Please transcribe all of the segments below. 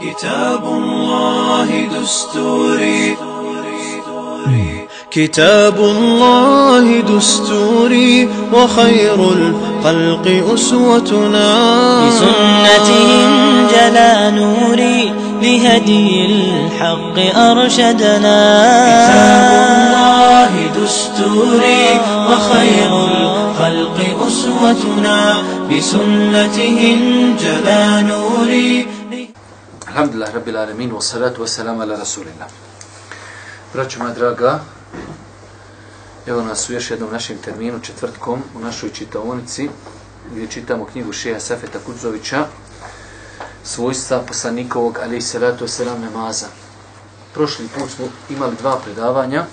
كتاب الله دستوري. كتاب الله دستوري وخير الخلق أسوتنا. بسنته جلا نوري لهدي الحق أرشدنا. كتاب الله دستوري وخير الخلق أسوتنا. بسنته جلا نوري Alhamdulillah, rabbil alamin, wa salatu wa salam ala rasulillah. Braćo moja draga, evo nas u još jednom našem terminu, četvrtkom, u našoj čitaonici, gdje čitamo knjigu Šeha Safeta Kudzovića, svojstva poslanikovog, ali i salatu wa salam namaza. Prošli put smo imali dva predavanja,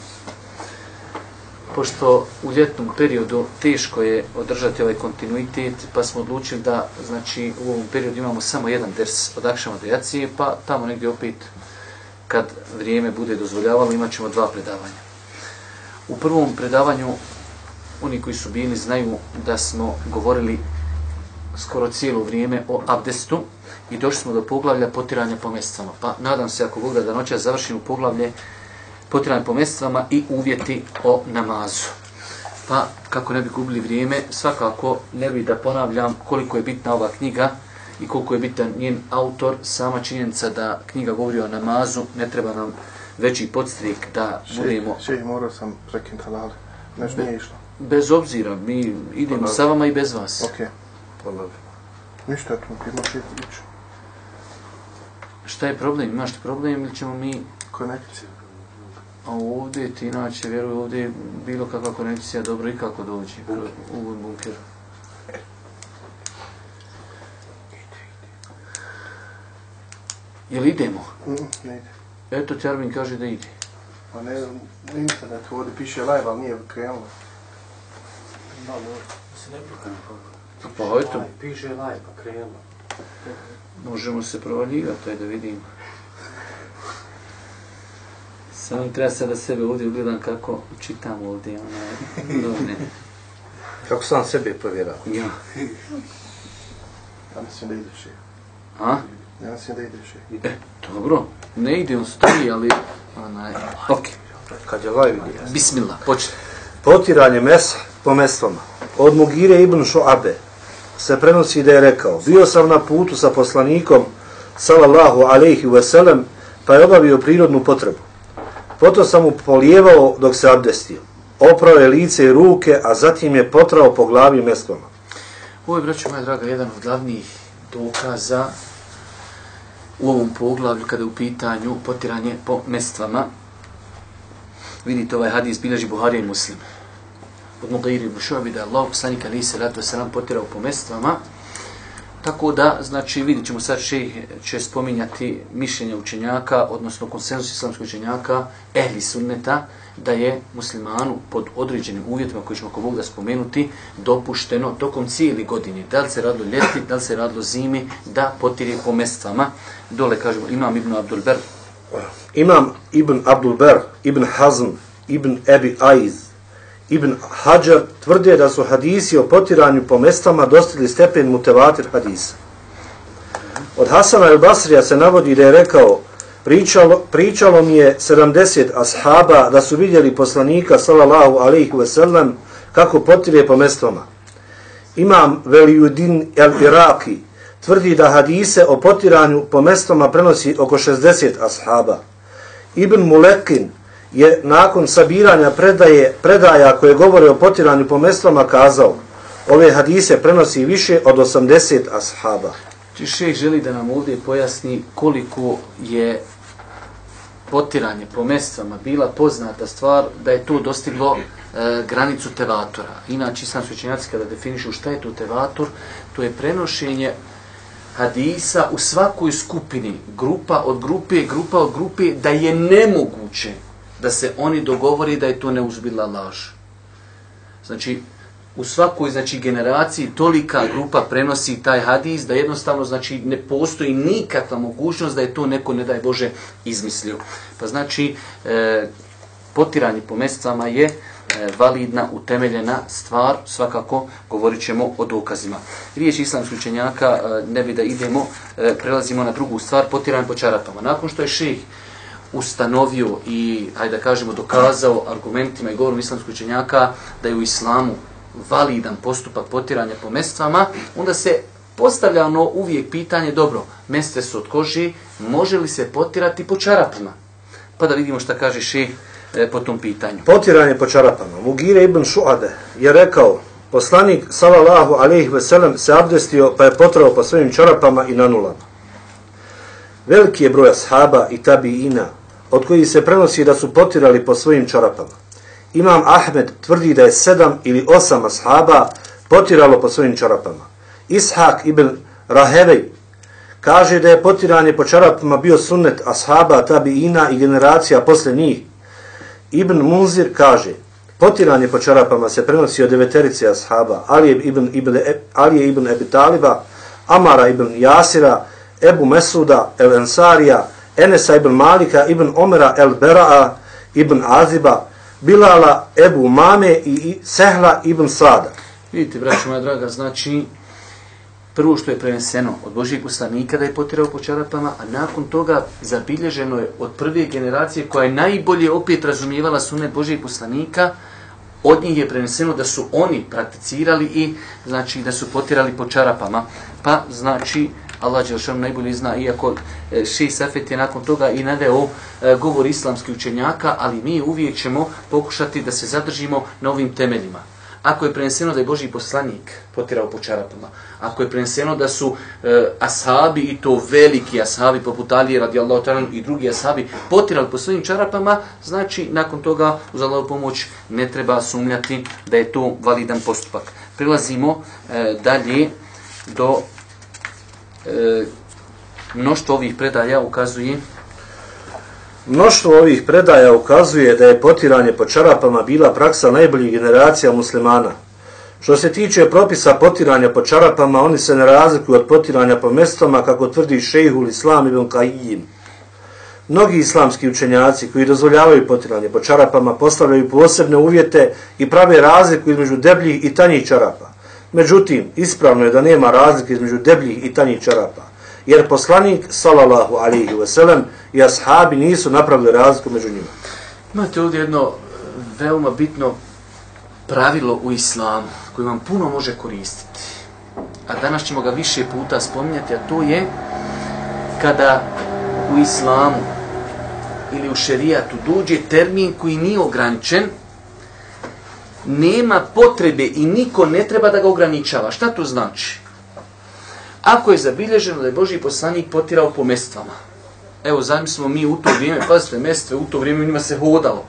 pošto u ljetnom periodu teško je održati ovaj kontinuitet, pa smo odlučili da znači u ovom periodu imamo samo jedan ders od akšama do jacije, pa tamo negdje opet kad vrijeme bude dozvoljavalo imat ćemo dva predavanja. U prvom predavanju oni koji su bili znaju da smo govorili skoro cijelo vrijeme o abdestu i došli smo do poglavlja potiranja po mjesecama. Pa nadam se ako Bog da noća završimo poglavlje potiranje po mjesecama i uvjeti o namazu. Pa, kako ne bi gubili vrijeme, svakako ne bi da ponavljam koliko je bitna ova knjiga i koliko je bitan njen autor. Sama činjenica da knjiga govori o namazu, ne treba nam veći podstrik da budemo... Še, še morao sam prekinuti halal. Nešto nije išlo. Bez obzira, mi idemo sa vama i bez vas. Ok. Polavi. Ništa, tu imaš ići. Šta je problem? Imaš ti problem ili ćemo mi... Konekcija. A ovdje ti inače, vjeruj, ovdje je bilo kakva konekcija dobro i kako doći u u bunker. Jel idemo? Mm, ne ide. Eto, Tjarbin kaže da ide. Pa ne, na internetu ovdje piše live, ali nije krenulo. Da, može. Se ne prokane Pa eto, Piše live, pa krenulo. možemo se provaljivati, da vidimo. Samo treba sad da sebe ovdje ugledam kako čitam ovdje, onaj, novine. Kako sam sebe provjerao? Ja. Ja mislim da ideš. A? Ja mislim da ideš. je. E, dobro. Ne ide on stoji, ali... Onaj, ok. Kad je live vidio. Bismillah, počne. Potiranje mesa po mestvama. Od Mugire ibn Šuabe se prenosi da je rekao Bio sam na putu sa poslanikom sallallahu alaihi veselem pa je obavio prirodnu potrebu. Potom sam mu polijevao dok se abdestio. Oprao je lice i ruke, a zatim je potrao po glavi mestvama. Ovo je, braću moja draga, jedan od glavnih dokaza u ovom poglavlju kada je u pitanju potiranje po mestvama. Vidite ovaj hadis bilježi Buharija i Muslim. Od Mugairi ibn Šuabi da je Allah poslanik ali se ratu selam potirao po mestvama. Tako da, znači, vidit ćemo sad šejh će spominjati mišljenja učenjaka, odnosno konsensus islamskog učenjaka, ehli sunneta, da je muslimanu pod određenim uvjetima koji ćemo ako Bog da spomenuti, dopušteno tokom cijeli godine, da li se radilo ljeti, da li se radilo zimi, da potiri po mestvama. Dole kažemo, imam Ibn Abdul Ber, Imam Ibn Abdul Ber, Ibn Hazm, Ibn Ebi Aiz, Ibn Hajar tvrde da su hadisi o potiranju po mestama dostigli stepen mutevatir hadisa. Od Hasana el Basrija se navodi da je rekao pričalo, pričalo mi je 70 ashaba da su vidjeli poslanika sallallahu alaihi ve sellem kako potire po mestama. Imam Veliudin el Iraki tvrdi da hadise o potiranju po mestama prenosi oko 60 ashaba. Ibn Mulekin je nakon sabiranja predaje, predaja koje govore o potiranju po mestvama kazao ove hadise prenosi više od 80 ashaba. Či šeh želi da nam ovdje pojasni koliko je potiranje po mestvama bila poznata stvar da je to dostiglo e, granicu tevatora. Inače, sam svećenjaci kada definišu šta je to tevator, to je prenošenje hadisa u svakoj skupini, grupa od grupe, grupa od grupe, da je nemoguće da se oni dogovori da je to neuzbila laž. Znači, u svakoj znači generaciji tolika grupa prenosi taj hadis da jednostavno znači ne postoji nikakva mogućnost da je to neko ne daj Bože izmislio. Pa znači e, potiranje po mesecama je e, validna, utemeljena stvar, svakako govorit ćemo o dokazima. Riječ islamskih učenjaka, e, ne bi da idemo, e, prelazimo na drugu stvar, potiranje po čarapama. Nakon što je ših ustanovio i, hajde da kažemo, dokazao argumentima i govorom islamskih učenjaka da je u islamu validan postupak potiranja po mestvama, onda se postavlja ono uvijek pitanje, dobro, mestve su od koži, može li se potirati po čarapima? Pa da vidimo šta kaže ših e, po tom pitanju. Potiranje po čarapama. Mugire ibn Šuade je rekao, poslanik sallallahu alejhi ve sellem se abdestio pa je potrao po svojim čarapama i nanulama. Veliki je broj ashaba i tabiina od kojih se prenosi da su potirali po svojim čarapama. Imam Ahmed tvrdi da je sedam ili osam ashaba potiralo po svojim čarapama. Ishak ibn Rahevej kaže da je potiranje po čarapama bio sunnet ashaba, tabiina i generacija posle njih. Ibn Munzir kaže, potiranje po čarapama se prenosi od deveterice ashaba, Ali ibn, ibn, e, Ali ibn Ebi Taliba, Amara ibn Jasira, Ebu Mesuda, El Ensarija, Enesa ibn Malika, ibn Omera, El Beraa, ibn Aziba, Bilala, Ebu Mame i Sehla ibn Sada. Vidite, braću moja draga, znači, prvo što je preneseno od Božijeg poslanika da je potirao po čarapama, a nakon toga zabilježeno je od prve generacije koja je najbolje opet razumijevala sunet Božijeg poslanika, od njih je preneseno da su oni prakticirali i znači da su potirali po čarapama. Pa znači Allah Đelšan najbolje zna, iako e, Ši Safet je nakon toga i nadeo e, govor islamskih učenjaka, ali mi uvijek ćemo pokušati da se zadržimo na ovim temeljima. Ako je preneseno da je Boži poslanik potirao po čarapama, ako je preneseno da su e, ashabi i to veliki ashabi poput Alije radijallahu ta'ala i drugi ashabi potirali po svojim čarapama, znači nakon toga uz Allahovu pomoć ne treba sumnjati da je to validan postupak. Prilazimo e, dalje do e, mnoštvo ovih predaja ukazuje Mnoštvo ovih predaja ukazuje da je potiranje po čarapama bila praksa najboljih generacija muslimana. Što se tiče propisa potiranja po čarapama, oni se ne razlikuju od potiranja po mestoma, kako tvrdi šejhul Islam ibn Kajim. Mnogi islamski učenjaci koji dozvoljavaju potiranje po čarapama postavljaju posebne uvjete i prave razliku između debljih i tanjih čarapa. Međutim, ispravno je da nema razlike između debljih i tanjih čarapa jer poslanik sallallahu alihi ve sellem i ashabi nisu napravili razliku među njima. Imate ovdje jedno e, veoma bitno pravilo u islamu koje vam puno može koristiti. A danas ćemo ga više puta spominjati, a to je kada u islamu ili u šerijatu dođe termin koji nije ograničen, nema potrebe i niko ne treba da ga ograničava. Šta to znači? Ako je zabilježeno da je Boži poslanik potirao po mestvama, evo zamislimo mi u to vrijeme, pazite, mestve, u to vrijeme njima se hodalo.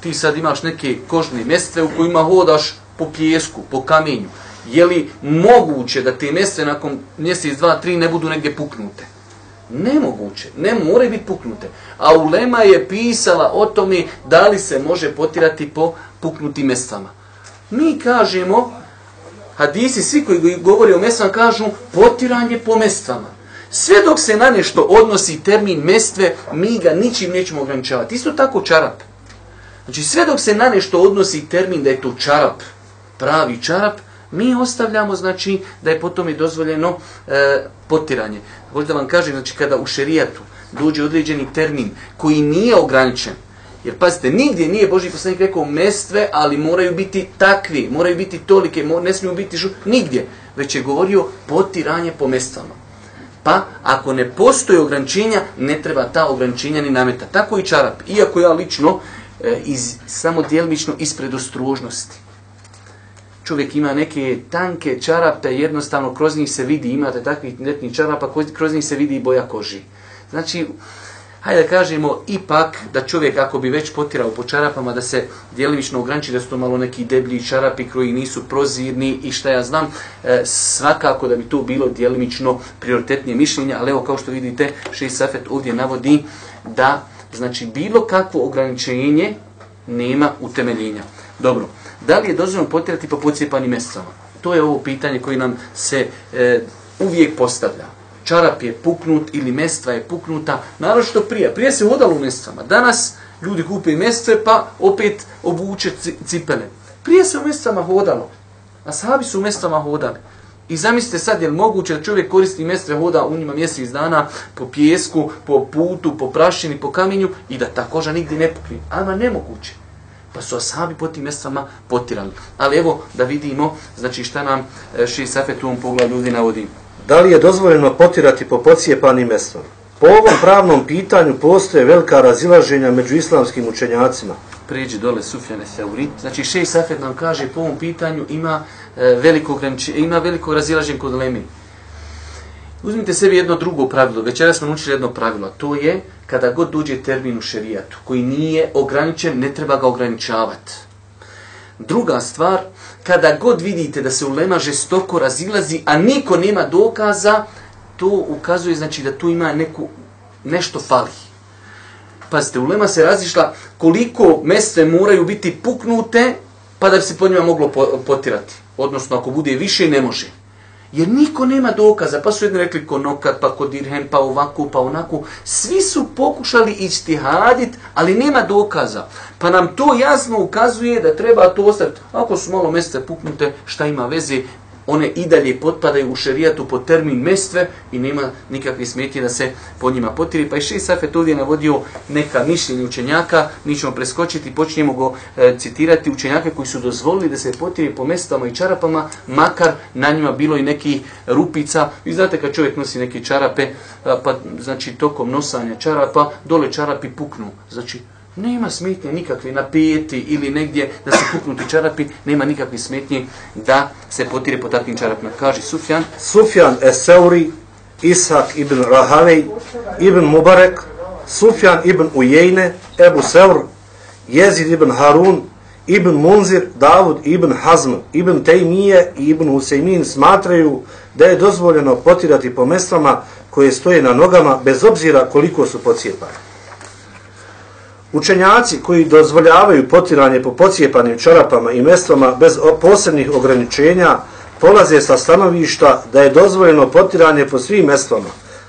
Ti sad imaš neke kožne mestve u kojima hodaš po pljesku, po kamenju. Je li moguće da te mestve nakon mjesec, dva, tri ne budu negdje puknute? Nemoguće, ne more biti puknute. A Ulema je pisala o tome da li se može potirati po puknuti mesama. Mi kažemo, hadisi, svi koji govori o mestvama, kažu potiranje po mestvama. Sve dok se na nešto odnosi termin mestve, mi ga ničim nećemo ograničavati. Isto tako čarap. Znači sve dok se na nešto odnosi termin da je to čarap, pravi čarap, mi ostavljamo znači da je potom i dozvoljeno e, potiranje. Možda vam kažem, znači kada u šerijatu dođe određeni termin koji nije ograničen, Jer pazite, nigdje nije Boži poslanik rekao mestve, ali moraju biti takvi, moraju biti tolike, ne smiju biti žu, nigdje. Već je govorio potiranje po mestvama. Pa, ako ne postoje ograničenja, ne treba ta ograničenja ni nameta. Tako i čarap. Iako ja lično, e, iz, samo djelmično ispred ostrožnosti. Čovjek ima neke tanke čarape, jednostavno kroz njih se vidi, imate takvih netnih čarapa, kroz njih se vidi i boja koži. Znači, hajde da kažemo ipak da čovjek ako bi već potirao po čarapama da se djelimično ograniči da su to malo neki deblji čarapi koji nisu prozirni i šta ja znam e, svakako da bi to bilo djelimično prioritetnije mišljenje ali evo kao što vidite Šeji Safet ovdje navodi da znači bilo kakvo ograničenje nema utemeljenja. Dobro, da li je dozvoljeno potirati po pocijepanim mjesecama? To je ovo pitanje koje nam se e, uvijek postavlja čarap je puknut ili mestva je puknuta, naravno što prije. Prije se hodalo u mestvama. Danas ljudi kupe mestve pa opet obuče cipele. Prije se u mestvama hodalo. A sahabi su u mestvama hodali. I zamislite sad, je li moguće da čovjek koristi mestve hoda u njima mjesec dana po pjesku, po putu, po prašini, po kamenju i da ta koža nigdje ne pukne. Ama nemoguće. Pa su ashabi po tim mjestvama potirali. Ali evo da vidimo, znači šta nam e, Ši Safet u ovom pogledu ljudi navodi. Da li je dozvoljeno potirati po pocijepanim mjestom? Po ovom pravnom pitanju postoje velika razilaženja među islamskim učenjacima. Pređi dole Sufjane Seuri. Znači Šej Safet nam kaže po ovom pitanju ima e, veliko, ima veliko razilaženje kod Lemi. Uzmite sebi jedno drugo pravilo. Večera smo naučili jedno pravilo. To je kada god dođe termin u šerijatu koji nije ograničen, ne treba ga ograničavati. Druga stvar, kada god vidite da se ulema žestoko razilazi, a niko nema dokaza, to ukazuje znači da tu ima neku, nešto fali. Pazite, ulema se razišla koliko mese moraju biti puknute pa da bi se po njima moglo potirati. Odnosno, ako bude više, ne može. Jer niko nema dokaza, pa su jedni rekli ko nokat, pa ko dirhem, pa ovako, pa onako. Svi su pokušali ištihadit, ali nema dokaza. Pa nam to jasno ukazuje da treba to ostaviti. Ako su malo mestve puknute, šta ima veze, one i dalje potpadaju u šerijatu pod termin mestve i nema nikakve smeti da se po njima potiri. Pa i Šej Safet ovdje navodio neka mišljenja učenjaka, mi ćemo preskočiti, počnemo go e, citirati učenjake koji su dozvolili da se potiri po mestama i čarapama, makar na njima bilo i neki rupica. Vi znate kad čovjek nosi neke čarape, pa znači tokom nosanja čarapa, dole čarapi puknu. Znači, nema smetnje nikakve na peti ili negdje da se puknuti čarapi, nema nikakve smetnje da se potire po takvim čarapima. Kaže Sufjan, Sufjan Eseuri, Ishak ibn Rahavej, ibn Mubarek, Sufjan ibn Ujejne, Ebu Seur, Jezid ibn Harun, ibn Munzir, Davud ibn Hazm, ibn Tejmije i ibn Husejmin smatraju da je dozvoljeno potirati po mestrama koje stoje na nogama bez obzira koliko su pocijepane. Učenjaci koji dozvoljavaju potiranje po pocijepanim čarapama i mestvama bez posebnih ograničenja polaze sa stanovišta da je dozvoljeno potiranje po svim mestvama,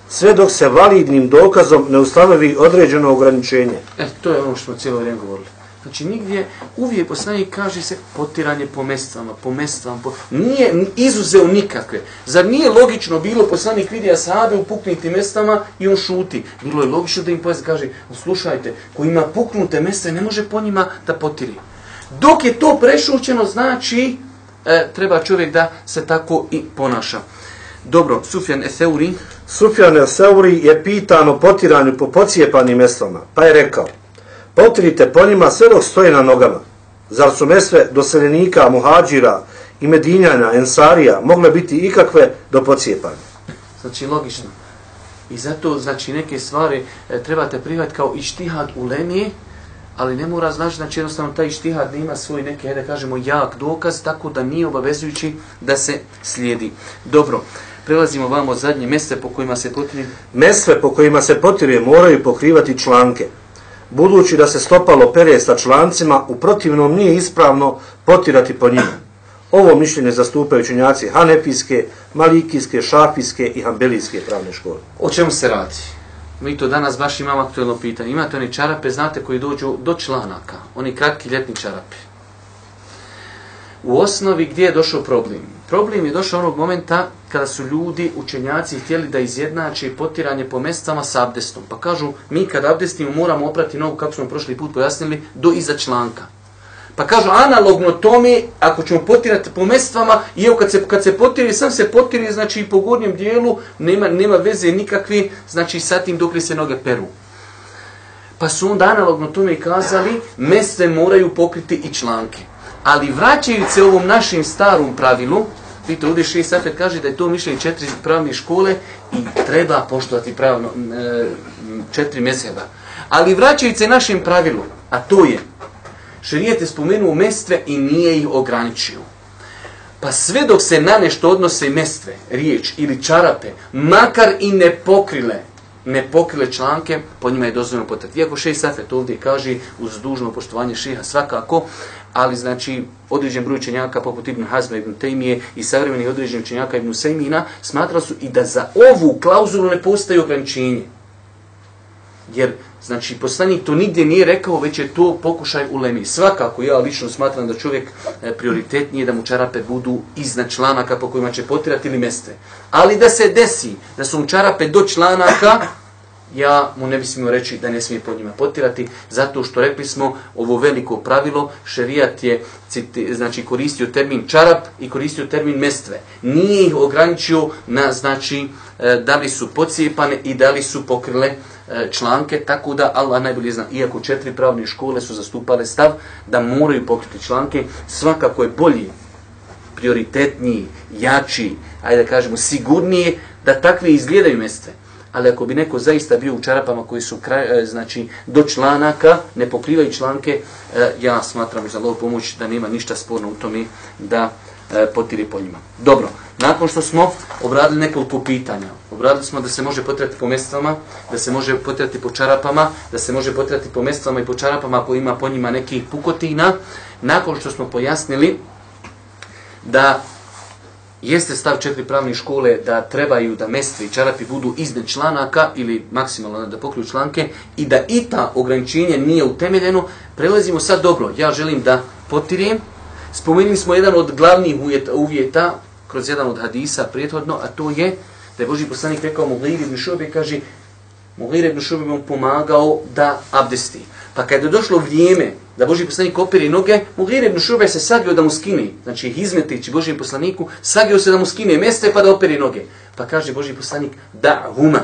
sve dok se validnim dokazom ne ustanovi određeno ograničenje. e, to je ono što smo cijelo vrijeme govorili. Znači nigdje, uvijek poslanik kaže se potiranje po mestvama, po mestvama, po... nije izuzeo nikakve. Zar nije logično bilo poslanik vidi asabe u puknutim mestama i on šuti? Bilo je logično da im pojasni kaže, slušajte, ko ima puknute mesta ne može po njima da potiri. Dok je to prešućeno, znači e, treba čovjek da se tako i ponaša. Dobro, Sufjan Eseuri. Sufjan Eseuri je pitan o potiranju po pocijepanim mestrama, pa je rekao, potirite po njima sve dok stoje na nogama. Zar su mesve doseljenika, muhađira i medinjana, ensarija mogle biti ikakve do pocijepanja? Znači, logično. I zato, znači, neke stvari e, trebate prihvatiti kao ištihad u lemije, ali ne mora znači, znači jednostavno taj ištihad ne ima svoj neki, da kažemo, jak dokaz, tako da nije obavezujući da se slijedi. Dobro, prelazimo vamo zadnje mjeste po kojima se potri. Mesve po kojima se potire moraju pokrivati članke. Budući da se stopalo pere sa člancima, u protivnom nije ispravno potirati po njima. Ovo mišljenje zastupaju učenjaci Hanefijske, Malikijske, Šafijske i Hambelijske pravne škole. O čemu se radi? Mi to danas baš imamo aktuelno pitanje. Imate oni čarape, znate, koji dođu do članaka. Oni kratki ljetni čarape. U osnovi gdje je došao problem? Problem je došao onog momenta kada su ljudi, učenjaci, htjeli da izjednače potiranje po mestama sa abdestom. Pa kažu, mi kad abdestimo moramo oprati nogu, kako smo prošli put pojasnili, do iza članka. Pa kažu, analogno tome, ako ćemo potirati po mestvama, i evo kad se, kad se potiri, sam se potiri, znači i po gornjem dijelu, nema, nema veze nikakve, znači sa tim dok li se noge peru. Pa su onda analogno tome i kazali, mestve moraju pokriti i članke. Ali vraćajući se ovom našem starom pravilu, vidite ovdje Šeji safet kaže da je to mišljenje četiri pravne škole i treba poštovati pravno e, četiri mezheba. Ali vraćajući se našem pravilu, a to je, šerijet je spomenuo mestve i nije ih ograničio. Pa sve dok se na nešto odnose mestve, riječ ili čarape, makar i ne pokrile, ne pokrile članke, po njima je dozvoljeno potrati. Iako šeji Safet ovdje kaže uz dužno poštovanje šeha svakako, ali znači određen broj učenjaka poput Ibn Hazma, Ibn Tejmije i savremeni određen učenjaka Ibn Sejmina smatra su i da za ovu klauzulu ne postoji ograničenje. Jer, znači, poslanik to nigdje nije rekao, već je to pokušaj u lemi. Svakako, ja lično smatram da čovjek e, prioritetnije da mu čarape budu iznad članaka po kojima će potirati ili meste. Ali da se desi da su mu čarape do članaka, ja mu ne bi smio reći da ne smije pod njima potirati, zato što rekli smo ovo veliko pravilo, šerijat je citi, znači, koristio termin čarap i koristio termin mestve. Nije ih ograničio na znači e, da li su pocijepane i da li su pokrile e, članke, tako da Allah najbolje zna, iako četiri pravne škole su zastupale stav da moraju pokriti članke, svakako je bolji, prioritetniji, jači, ajde da kažemo sigurnije, da takve izgledaju mestve ali ako bi neko zaista bio u čarapama koji su kraj, e, znači do članaka, ne pokrivaju članke, e, ja smatram za lov pomoć da nema ništa sporno u tome da e, potiri po njima. Dobro, nakon što smo obradili nekoliko pitanja, obradili smo da se može potirati po mestvama, da se može potirati po čarapama, da se može potirati po mestvama i po čarapama ako ima po njima nekih pukotina, nakon što smo pojasnili da jeste stav četiri pravne škole da trebaju da mestve i čarapi budu iznad članaka ili maksimalno da pokriju članke i da i ta ograničenje nije utemeljeno, prelazimo sad dobro. Ja želim da potirijem. Spomenuli smo jedan od glavnih uvjeta, uvjeta kroz jedan od hadisa prethodno, a to je da je Boži poslanik rekao Mughir ibn Šube, kaže Mughir ibn Šube mu pomagao da abdesti. Pa kada je došlo vrijeme da Boži poslanik opere noge, Mughir ibn Šube se sagio da mu skine, znači izmetići Božijem poslaniku, sagio se da mu skine mjeste pa da opere noge. Pa kaže Boži poslanik, da huma,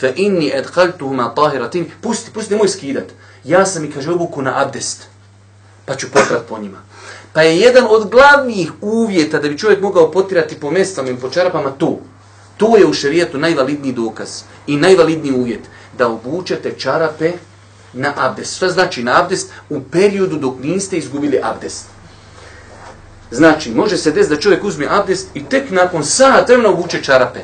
fa inni edhaltuhuma tahiratin, pusti, pusti, nemoj skidat. Ja sam i kaže obuku na abdest, pa ću potrat po njima. Pa je jedan od glavnih uvjeta da bi čovjek mogao potirati po mestama i po čarapama tu. To je u šerijetu najvalidniji dokaz i najvalidniji uvjet da obučete čarape na abdest. Što znači na abdest? U periodu dok niste izgubili abdest. Znači, može se desiti da čovjek uzme abdest i tek nakon sat vremena obuče čarape.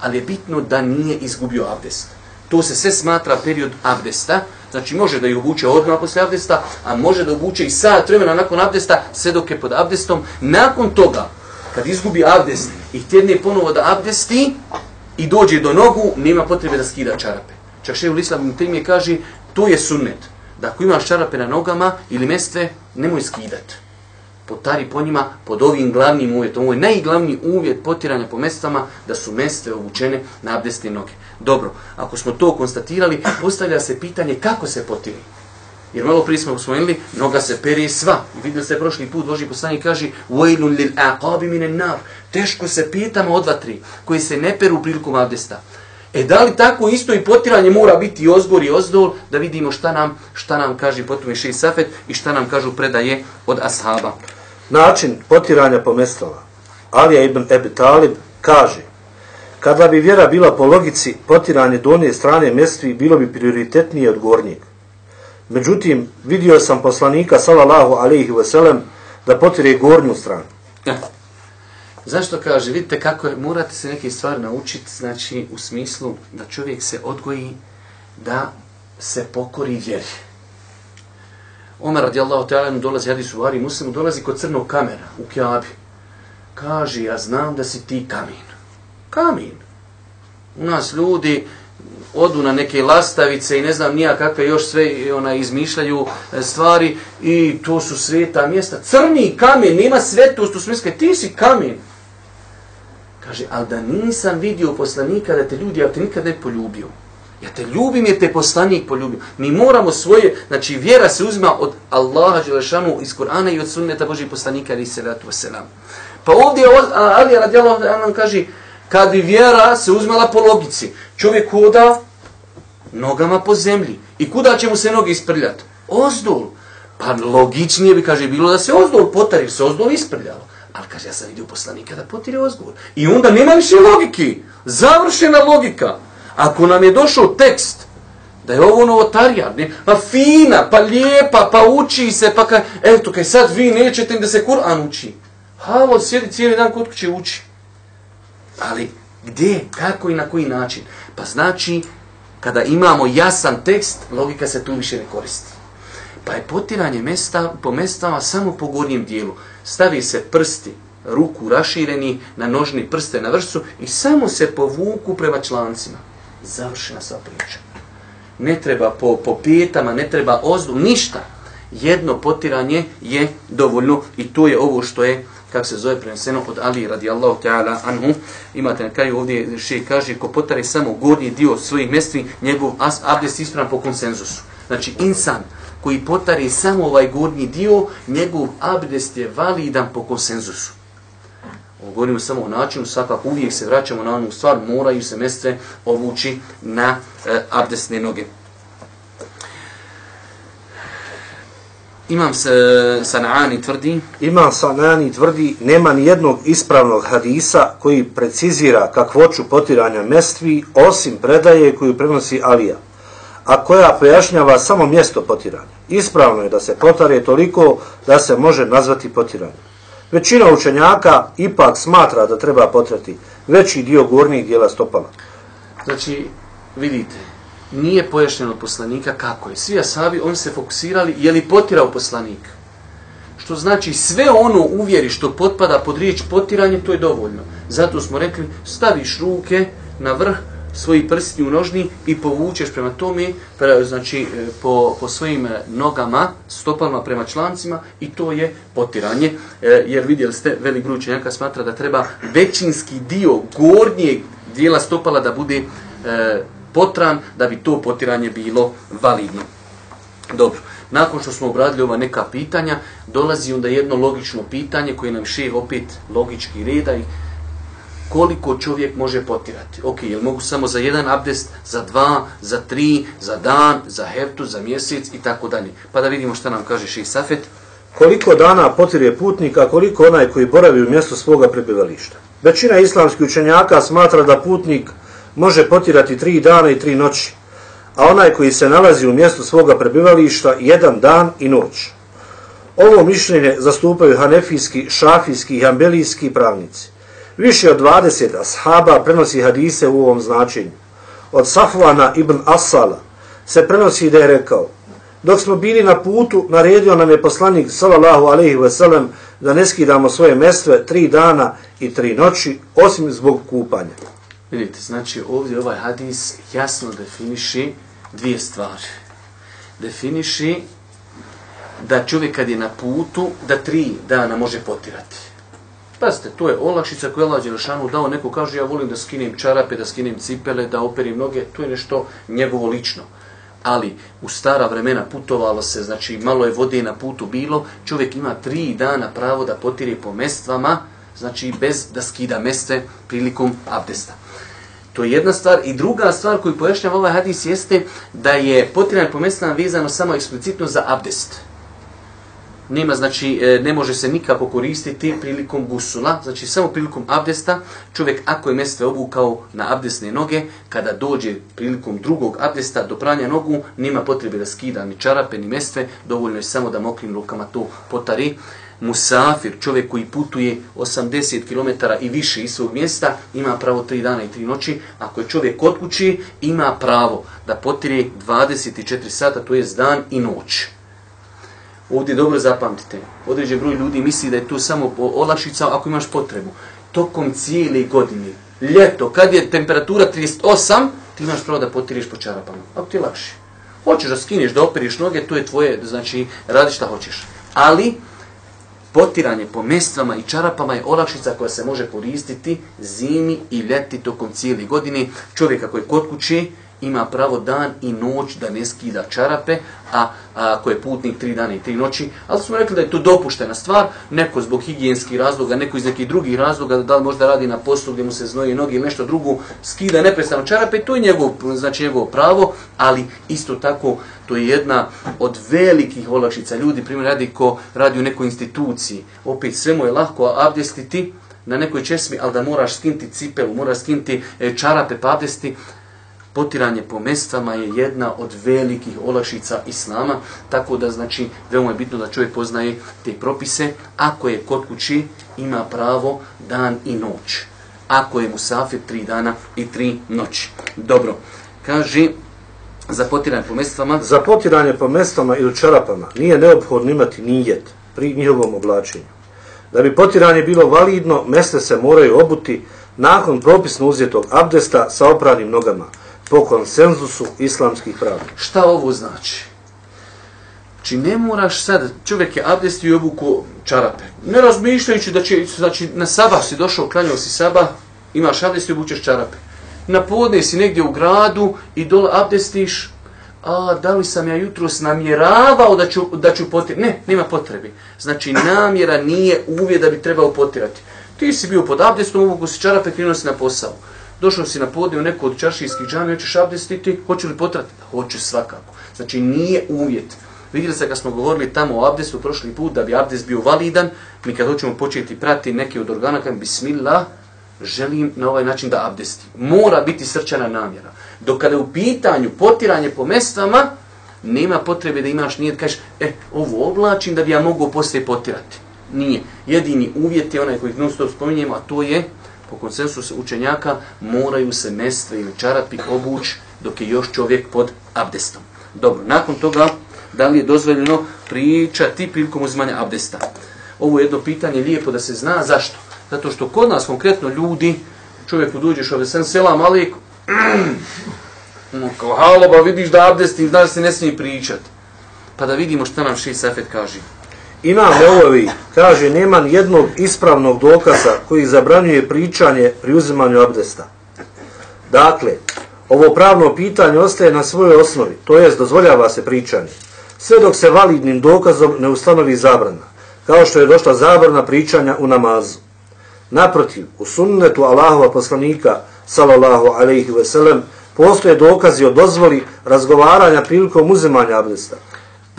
Ali je bitno da nije izgubio abdest. To se sve smatra period abdesta. Znači, može da ju obuče odmah posle abdesta, a može da obuče i sat vremena nakon abdesta, sve dok je pod abdestom. Nakon toga, kad izgubi abdest i htjedne ponovo da abdesti i dođe do nogu, nema potrebe da skida čarape. Čak še u Islam kaže, To je sunnet. Da ako imaš čarape na nogama ili mestve, nemoj skidat. Potari po njima pod ovim glavnim uvjetom. Ovo je najglavniji uvjet potiranja po mestvama da su mestve obučene na abdesne noge. Dobro, ako smo to konstatirali, postavlja se pitanje kako se potiri. Jer malo prije smo usvojili, noga se peri sva. I vidjeli ste prošli put, Boži poslani kaže وَيْلٌ لِلْأَقَابِ مِنَ النَّارِ Teško se pitamo od vatri koji se ne peru prilikom abdesta. E da li tako isto i potiranje mora biti ozgor i ozdol, da vidimo šta nam, šta nam kaže potom i šeji safet i šta nam kažu predaje od ashaba. Način potiranja po mestama. Alija ibn Ebi Talib kaže, kada bi vjera bila po logici potiranje donje strane mestvi, bilo bi prioritetnije od gornjeg. Međutim, vidio sam poslanika, salallahu alaihi veselem, da potire gornju stranu. Zašto kaže, vidite kako je, morate se neke stvari naučiti, znači u smislu da čovjek se odgoji da se pokori vjeri. Omer radijallahu ta'ala dolazi, hadis u Vari Muslimu, dolazi kod crnog kamera u Kjabi. Kaže, ja znam da si ti kamin. Kamin. U nas ljudi odu na neke lastavice i ne znam nija kakve još sve ona izmišljaju e, stvari i to su sveta mjesta. Crni kamen, nema svetost u smislu, ti si kamen. Kaže, ali da nisam vidio poslanika da te ljudi, ja te nikad ne poljubio. Ja te ljubim jer te poslanik poljubio. Mi moramo svoje, znači vjera se uzima od Allaha Đelešanu iz Kur'ana i od sunneta Božih poslanika ali se wasalam. Pa ovdje Ali radijallahu anhu kaže, kad bi vjera se uzmala po logici, čovjek hoda nogama po zemlji. I kuda će mu se noge isprljati? Ozdol. Pa logičnije bi, kaže, bilo da se ozdol potari, se ozdol isprljalo. Ali kaže, ja sam vidio poslanika da potire ozgovor. I onda nema više logiki. Završena logika. Ako nam je došao tekst da je ovo novotarija, ne, pa fina, pa lijepa, pa uči se, pa kaj, eto, kaj sad vi nećete da se Kur'an uči. Halo, sjedi cijeli dan kod kuće uči. Ali gdje, kako i na koji način? Pa znači, kada imamo jasan tekst, logika se tu više ne koristi. Pa je potiranje mesta, po mestama samo po gornjem dijelu stavi se prsti, ruku rašireni na nožni prste na vrstu i samo se povuku prema člancima. Završena sva priča. ne treba po, po petama, ne treba ozdu, ništa. Jedno potiranje je dovoljno i to je ovo što je kako se zove preneseno od Ali radijallahu ta'ala anhu. Imate na kraju ovdje še kaže ko potare samo gornji dio svojih mjestvi, njegov as, abdest ispravan po konsenzusu. Znači insan koji potari samo ovaj gornji dio, njegov abdest je validan po konsenzusu. Ovo govorimo samo o načinu, svakako uvijek se vraćamo na onu stvar, moraju se mestre ovući na e, abdestne noge. Imam se e, Sanani tvrdi. Imam Sanani tvrdi, nema ni jednog ispravnog hadisa koji precizira kakvoću potiranja mestvi, osim predaje koju prenosi Alija, a koja pojašnjava samo mjesto potiranja. Ispravno je da se potare toliko da se može nazvati potiranje. Većina učenjaka ipak smatra da treba potrati veći dio gornjih dijela stopala. Znači, vidite, nije pojašnjeno od poslanika kako je. Svi asabi, oni se fokusirali, je li potirao poslanik? Što znači sve ono uvjeri što potpada pod riječ potiranje, to je dovoljno. Zato smo rekli, staviš ruke na vrh svoji prsti u nožni i povučeš prema tome, pre, znači e, po, po svojim e, nogama, stopalima prema člancima i to je potiranje. E, jer vidjeli ste, velik broj učenjaka smatra da treba većinski dio gornjeg dijela stopala da bude e, potran da bi to potiranje bilo validno. Dobro, nakon što smo obradili ova neka pitanja, dolazi onda jedno logično pitanje koje nam šehe opet logički reda i koliko čovjek može potirati. Ok, jel mogu samo za jedan abdest, za dva, za tri, za dan, za hertu, za mjesec i tako dalje. Pa da vidimo šta nam kaže Ših Safet. Koliko dana potire putnika, koliko onaj koji boravi u mjestu svoga prebivališta. Većina islamskih učenjaka smatra da putnik može potirati tri dana i tri noći, a onaj koji se nalazi u mjestu svoga prebivališta jedan dan i noć. Ovo mišljenje zastupaju hanefijski, šafijski i hambelijski pravnici. Više od 20 ashaba prenosi hadise u ovom značenju. Od Safvana ibn Asala se prenosi da je rekao Dok smo bili na putu, naredio nam je poslanik sallallahu alaihi sellem da ne skidamo svoje mestve tri dana i tri noći, osim zbog kupanja. Vidite, znači ovdje ovaj hadis jasno definiši dvije stvari. Definiši da čovjek kad je na putu, da tri dana može potirati. Pazite, to je olakšica koju je Allah Đelešanu dao. Neko kaže, ja volim da skinem čarape, da skinem cipele, da operim noge. To je nešto njegovo lično. Ali u stara vremena putovalo se, znači malo je vode na putu bilo, čovjek ima tri dana pravo da potiri po mestvama, znači bez da skida meste prilikom abdesta. To je jedna stvar. I druga stvar koju pojašnjava ovaj hadis jeste da je potiranje po mestvama vezano samo eksplicitno za abdest nema, znači, e, ne može se nikako koristiti prilikom gusula, znači samo prilikom abdesta, čovjek ako je mestve obukao na abdesne noge, kada dođe prilikom drugog abdesta do pranja nogu, nema potrebe da skida ni čarape, ni mestve, dovoljno je samo da mokrim rukama to potari. Musafir, čovjek koji putuje 80 km i više iz svog mjesta, ima pravo 3 dana i 3 noći. Ako je čovjek kod kući, ima pravo da potire 24 sata, to je dan i noć. Ovdje dobro zapamtite. Određen broj ljudi misli da je to samo olakšica ako imaš potrebu. Tokom cijele godine, ljeto, kad je temperatura 38, ti imaš pravo da potiriš po čarapama. Ako ti je lakše. Hoćeš da skineš, da operiš noge, to je tvoje, znači, radi šta hoćeš. Ali, potiranje po mestvama i čarapama je olakšica koja se može koristiti zimi i ljeti tokom cijeli godine. Čovjek ako je kod kuće, ima pravo dan i noć da ne skida čarape, a, a ako je putnik tri dana i tri noći, ali smo rekli da je to dopuštena stvar, neko zbog higijenskih razloga, neko iz nekih drugih razloga, da li možda radi na poslu gdje mu se znoje noge ili nešto drugo, skida neprestano čarape, to je njegov, znači njegovo pravo, ali isto tako to je jedna od velikih olakšica. Ljudi, primjer, radi ko radi u nekoj instituciji, opet sve mu je lahko abdestiti, na nekoj česmi, ali da moraš skinti cipelu, moraš skinti e, čarape pa abdesti, potiranje po mestvama je jedna od velikih olakšica islama, tako da znači veoma je bitno da čovjek poznaje te propise. Ako je kod kući, ima pravo dan i noć. Ako je musafir, tri dana i tri noći. Dobro, kaže za potiranje po mestvama. Za potiranje po mestvama ili čarapama nije neophodno imati nijet pri njihovom oblačenju. Da bi potiranje bilo validno, meste se moraju obuti nakon propisno uzjetog abdesta sa opranim nogama po konsenzusu islamskih pravnika. Šta ovo znači? Znači ne moraš sad, čovjek je abdestio i obuku čarape. Ne razmišljajući da će, znači na sabah si došao, klanjao si sabah, imaš abdest i obučeš čarape. Na podne si negdje u gradu i dole abdestiš, a da li sam ja jutros namjeravao da ću, da ću potirati? Ne, nema potrebi. Znači namjera nije uvijek da bi trebao potirati. Ti si bio pod abdestom, obuku si čarape, krenuo si na posao. Došao si na podne u neku od čaršijskih džami, hoćeš abdestiti, hoće li potrati? Hoće svakako. Znači nije uvjet. Vidjeli se kad smo govorili tamo o abdestu prošli put, da bi abdest bio validan, mi kad hoćemo početi prati neke od organa, kad bismillah, želim na ovaj način da abdesti. Mora biti srčana namjera. Dok kada je u pitanju potiranje po mestama, nema potrebe da imaš nijet, kažeš, e, ovo oblačim da bi ja mogu poslije potirati. Nije. Jedini uvjet je onaj koji non stop spominjemo, a to je, po konsensusu učenjaka, moraju se mestve ili čarapi obuć dok je još čovjek pod abdestom. Dobro, nakon toga, da li je dozvoljeno pričati prilikom uzimanja abdesta? Ovo je jedno pitanje lijepo da se zna. Zašto? Zato što kod nas konkretno ljudi, čovjeku dođeš ove sen selam alik, no, kao halo, ba vidiš da abdesti, znaš se ne smije pričati. Pa da vidimo šta nam Ši Safet kaže. Imam Neovi kaže nema jednog ispravnog dokaza koji zabranjuje pričanje pri uzimanju abdesta. Dakle, ovo pravno pitanje ostaje na svojoj osnovi, to jest dozvoljava se pričanje sve dok se validnim dokazom ne ustanovi zabrana, kao što je došla zabrana pričanja u namazu. Naprotiv, u sunnetu Allahova poslanika, salallahu alaihi ve sellem, postoje dokazi o dozvoli razgovaranja prilikom uzimanja abdesta.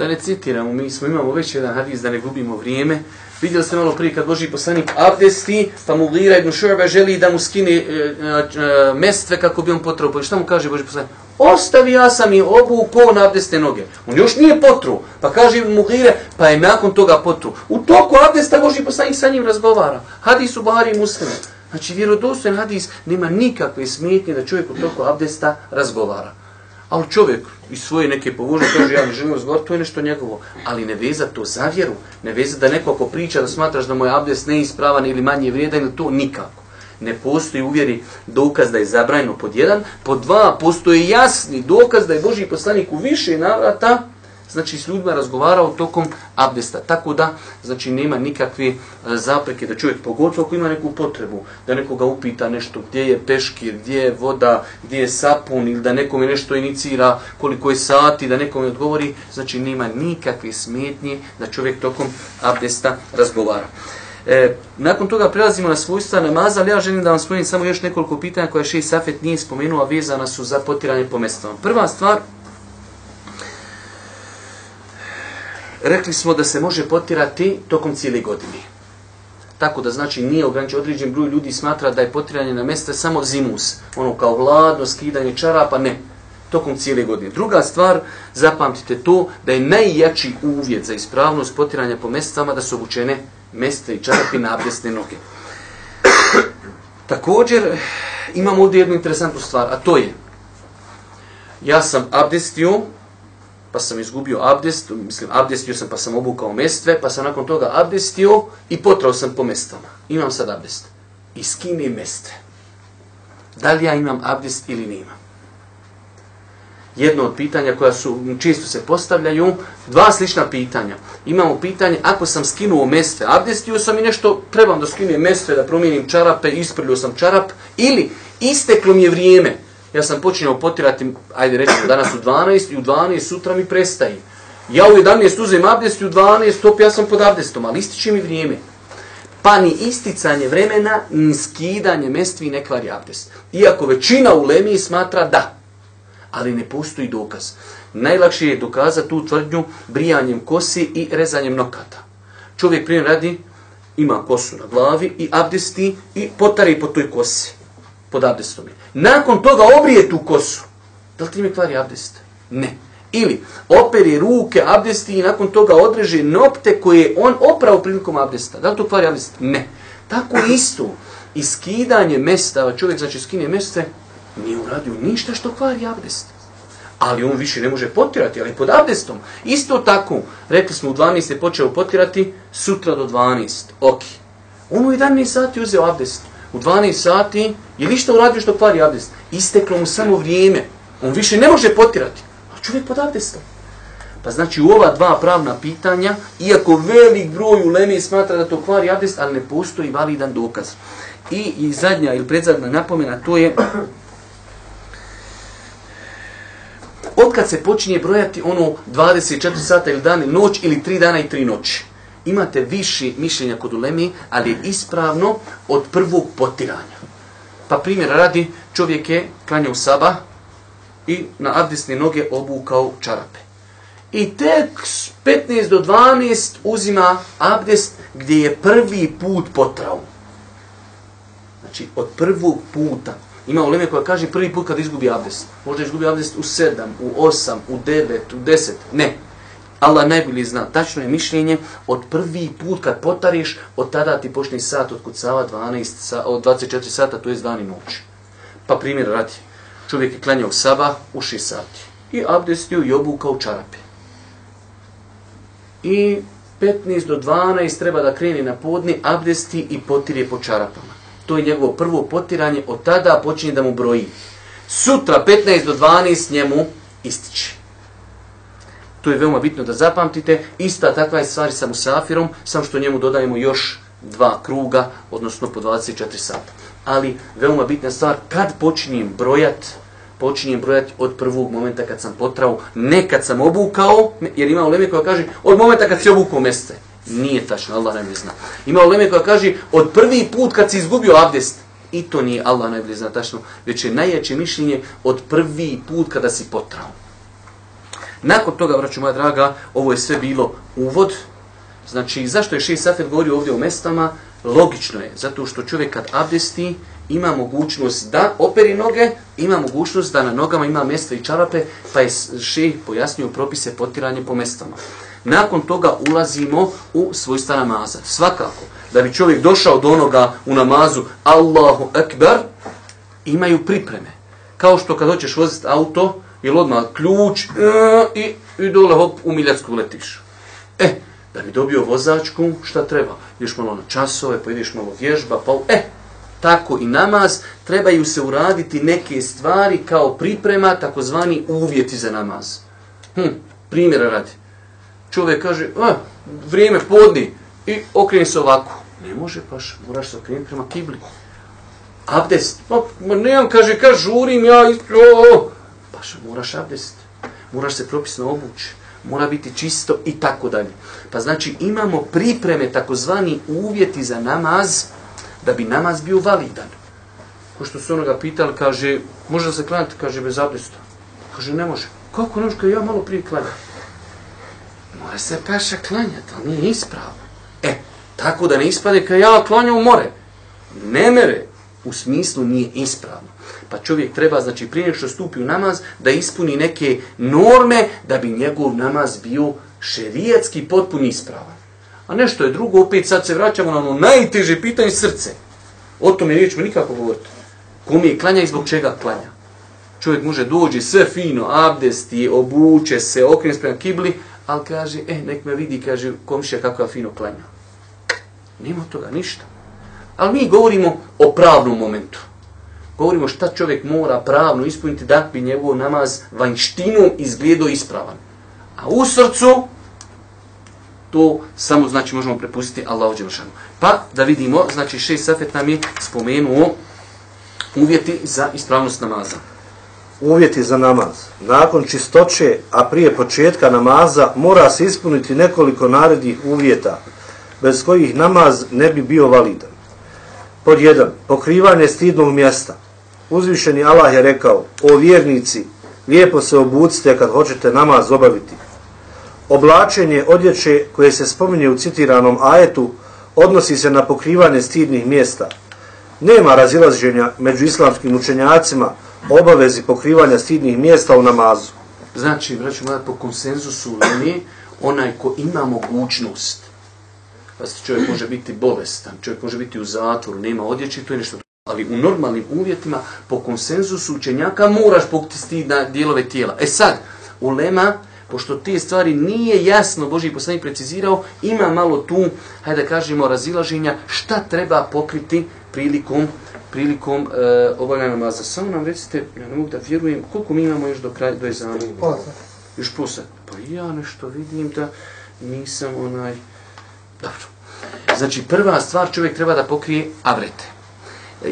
Da ne citiramo, mi smo imamo već jedan hadis da ne gubimo vrijeme, Vidjeli ste malo prije kad Boži poslanik abdesti, pa mu Lira ibn Šurba želi da mu skine e, e, e mestve kako bi on potrebao. Pa šta mu kaže Boži poslanik? Ostavi ja sam i obu ko na abdeste noge. On još nije potru. Pa kaže mu Lira, pa je nakon toga potru. U toku abdesta Boži poslanik sa njim razgovara. Hadis u Bahari i Muslime. Znači vjerodostojen hadis nema nikakve smetnje da čovjek u toku abdesta razgovara. Ali čovjek iz svoje neke povužne kaže ja ne želim razgovarati, to je nešto njegovo. Ali ne veza to za vjeru. Ne veza da neko ako priča da smatraš da moj abdest neispravan ili manje vrijedan ili to nikako. Ne postoji uvjeri dokaz da je zabranjeno pod jedan. Pod dva postoji jasni dokaz da je Boži poslanik u više navrata znači s ljudima razgovarao tokom abdesta. Tako da, znači nema nikakve e, zapreke da čovjek pogotovo ako ima neku potrebu, da nekoga upita nešto gdje je peškir, gdje je voda, gdje je sapun ili da nekom nešto inicira, koliko je sati, da nekom odgovori, znači nema nikakve smetnje da čovjek tokom abdesta razgovara. E, nakon toga prelazimo na svojstva namaza, ali ja želim da vam spomenim samo još nekoliko pitanja koje Šeji Safet nije spomenuo, a vezana su za potiranje po mestama. Prva stvar, rekli smo da se može potirati tokom cijele godine. Tako da znači nije ograničen određen broj ljudi smatra da je potiranje na mjesta samo zimus. Ono kao vladno skidanje čarapa, ne. Tokom cijele godine. Druga stvar, zapamtite to da je najjači uvjet za ispravnost potiranja po mjestama da su obučene mjeste i čarapi na abdesne noge. Također, imamo ovdje jednu interesantnu stvar, a to je ja sam abdestio pa sam izgubio abdest, mislim, abdestio sam pa sam obukao mestve, pa sam nakon toga abdestio i potrao sam po mestvama. Imam sad abdest. I skini mestve. Da li ja imam abdest ili nemam? Jedno od pitanja koja su čisto se postavljaju, dva slična pitanja. Imamo pitanje, ako sam skinuo mestve, abdestio sam i nešto, trebam da skinem mestve, da promijenim čarape, isprljio sam čarap, ili isteklo mi je vrijeme, ja sam počinjao potirati, ajde rećemo, danas u 12 i u 12 sutra mi prestaje. Ja u 11 uzem abdest i u 12 stop, ja sam pod abdestom, ali ističe mi vrijeme. Pa ni isticanje vremena, ni skidanje mestvi ne kvari abdest. Iako većina u Lemiji smatra da, ali ne postoji dokaz. Najlakše je dokazati tu tvrdnju brijanjem kosi i rezanjem nokata. Čovjek primjer radi, ima kosu na glavi i abdesti i potari po toj kosi pod abdestom. Nakon toga obrije tu kosu. Da li ti mi kvari abdest? Ne. Ili operi ruke, abdesti i nakon toga odreže nopte koje on opravo prilikom abdesta. Da li to kvari abdest? Ne. Tako isto. Iskidanje mesta, čovjek znači skine mjeste, nije uradio ništa što kvari abdest. Ali on više ne može potirati, ali pod abdestom. Isto tako, rekli smo u 12. je počeo potirati, sutra do 12. Ok. On u 11 sati uzeo abdest u 12 sati, je li što uradio što kvari abdest? Isteklo mu samo vrijeme. On više ne može potirati. A čovjek pod abdestom. Pa znači u ova dva pravna pitanja, iako velik broj u Leme smatra da to kvari abdest, ali ne postoji validan dokaz. I, i zadnja ili predzadna napomena, to je od kad se počinje brojati ono 24 sata ili dan ili noć ili 3 dana i 3 noći. Imate viši mišljenja kod ulemi, ali je ispravno od prvog potiranja. Pa primjer radi, čovjek je klanjao saba i na abdesne noge obukao čarape. I tek 15 do 12 uzima abdest gdje je prvi put potrao. Znači, od prvog puta. Ima uleme koja kaže prvi put kad izgubi abdest. Možda izgubi abdest u 7, u 8, u 9, u 10. Ne. Allah najbolji zna. Tačno je mišljenje od prvi put kad potariš, od tada ti počne sat od kucava 12, sa, od 24 sata, to je dan i noć. Pa primjer radi. Čovjek je klanjao saba u 6 sati. I abdestio i obukao čarape. I 15 do 12 treba da kreni na podni, abdesti i potire po čarapama. To je njegovo prvo potiranje, od tada počinje da mu broji. Sutra 15 do 12 njemu ističe. To je veoma bitno da zapamtite. Ista takva je stvari sa musafirom, samo što njemu dodajemo još dva kruga, odnosno po 24 sata. Ali veoma bitna stvar, kad počinjem brojat, počinjem brojati od prvog momenta kad sam potrao, ne kad sam obukao, jer ima uleme koja kaže od momenta kad si obukao mjeste. Nije tačno, Allah najbolje zna. Ima uleme koja kaže od prvi put kad si izgubio abdest. I to nije Allah najbolje zna tačno, već je najjače mišljenje od prvi put kada si potrao. Nakon toga, braću moja draga, ovo je sve bilo uvod. Znači, zašto je šest safet govorio ovdje o mestama? Logično je, zato što čovjek kad abdesti, ima mogućnost da operi noge, ima mogućnost da na nogama ima mjesto i čarape, pa je šeh pojasnio propise potiranje po mestama. Nakon toga ulazimo u svojstva namaza. Svakako, da bi čovjek došao do onoga u namazu Allahu Ekber, imaju pripreme. Kao što kad hoćeš voziti auto, ili odmah ključ e, i, i dole hop u Miljacku letiš. E, da bi dobio vozačku, šta treba? Ideš malo na časove, pa ideš malo vježba, pa e, tako i namaz, trebaju se uraditi neke stvari kao priprema, takozvani uvjeti za namaz. Hm, primjera radi. Čovjek kaže, a, vrijeme podni i okreni se ovako. Ne može paš, moraš se okrenuti prema kibli. Abdest. Pa, ma nemam, kaže, kaže, žurim ja, o, o paš, moraš abdest. Moraš se propisno obući. Mora biti čisto i tako dalje. Pa znači imamo pripreme, takozvani uvjeti za namaz, da bi namaz bio validan. Ko što su onoga pitali, kaže, može se klanjati? Kaže, bez abdesta. Kaže, ne može. Kako ne može? Kaže, ja malo prije klanjam. Mora se paša klanjati, ali nije ispravno. E, tako da ne ispade, kaže, ja klanjam u more. Ne mere, u smislu nije ispravno. Pa čovjek treba, znači, prije što stupi u namaz, da ispuni neke norme da bi njegov namaz bio šerijetski potpun ispravan. A nešto je drugo, opet sad se vraćamo na ono najteže pitanje srce. O tome nećemo nikako govoriti. Kom je klanja i zbog čega klanja? Čovjek može dođi sve fino, abdesti, obuče se, okrene spremno kibli, ali kaže, eh, nek me vidi, kaže, komšija kako ja fino klanja. Nema toga, ništa. Ali mi govorimo o pravnom momentu. Govorimo šta čovjek mora pravno ispuniti da bi njegov namaz vanjštinom izgledao ispravan. A u srcu, to samo znači možemo prepustiti Allahu dželešanu. Pa da vidimo, znači šest safet nam je spomenuo uvjeti za ispravnost namaza. Uvjeti za namaz. Nakon čistoće, a prije početka namaza, mora se ispuniti nekoliko narednih uvjeta, bez kojih namaz ne bi bio validan. Pod jedan, pokrivanje stidnog mjesta. Uzvišeni Allah je rekao, o vjernici, lijepo se obucite kad hoćete namaz obaviti. Oblačenje odjeće koje se spominje u citiranom ajetu odnosi se na pokrivanje stidnih mjesta. Nema razilaženja među islamskim učenjacima obavezi pokrivanja stidnih mjesta u namazu. Znači, vraćamo moja, po konsenzusu ne, onaj ko ima mogućnost, pa čovjek može biti bolestan, čovjek može biti u zatvoru, nema odjeće, to je nešto Ali u normalnim uvjetima, po konsenzusu učenjaka, moraš pokriti stidna dijelove tijela. E sad, u lema, pošto te stvari nije jasno Boži poslanik precizirao, ima malo tu, hajde da kažemo, razilaženja šta treba pokriti prilikom prilikom e, obavljanja namaza. Samo nam recite, ja ne mogu da vjerujem, koliko mi imamo još do kraja, do ezana? Sata. Još pola sata. Pa ja nešto vidim da nisam onaj... Dobro. Znači, prva stvar čovjek treba da pokrije avrete.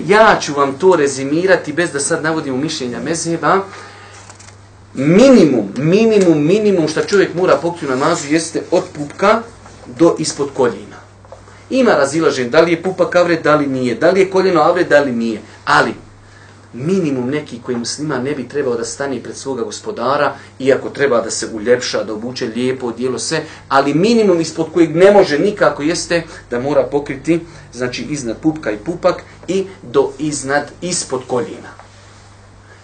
Ja ću vam to rezimirati bez da sad navodim mišljenja mezheba. Minimum, minimum, minimum što čovjek mora pokriti u namazu jeste od pupka do ispod koljena. Ima razilažen da li je pupak avret, da li nije, da li je koljeno avret, da li nije. Ali, minimum neki koji muslima ne bi trebao da stane pred svoga gospodara, iako treba da se uljepša, da obuče lijepo, dijelo se, ali minimum ispod kojeg ne može nikako jeste da mora pokriti, znači iznad pupka i pupak i do iznad, ispod koljena.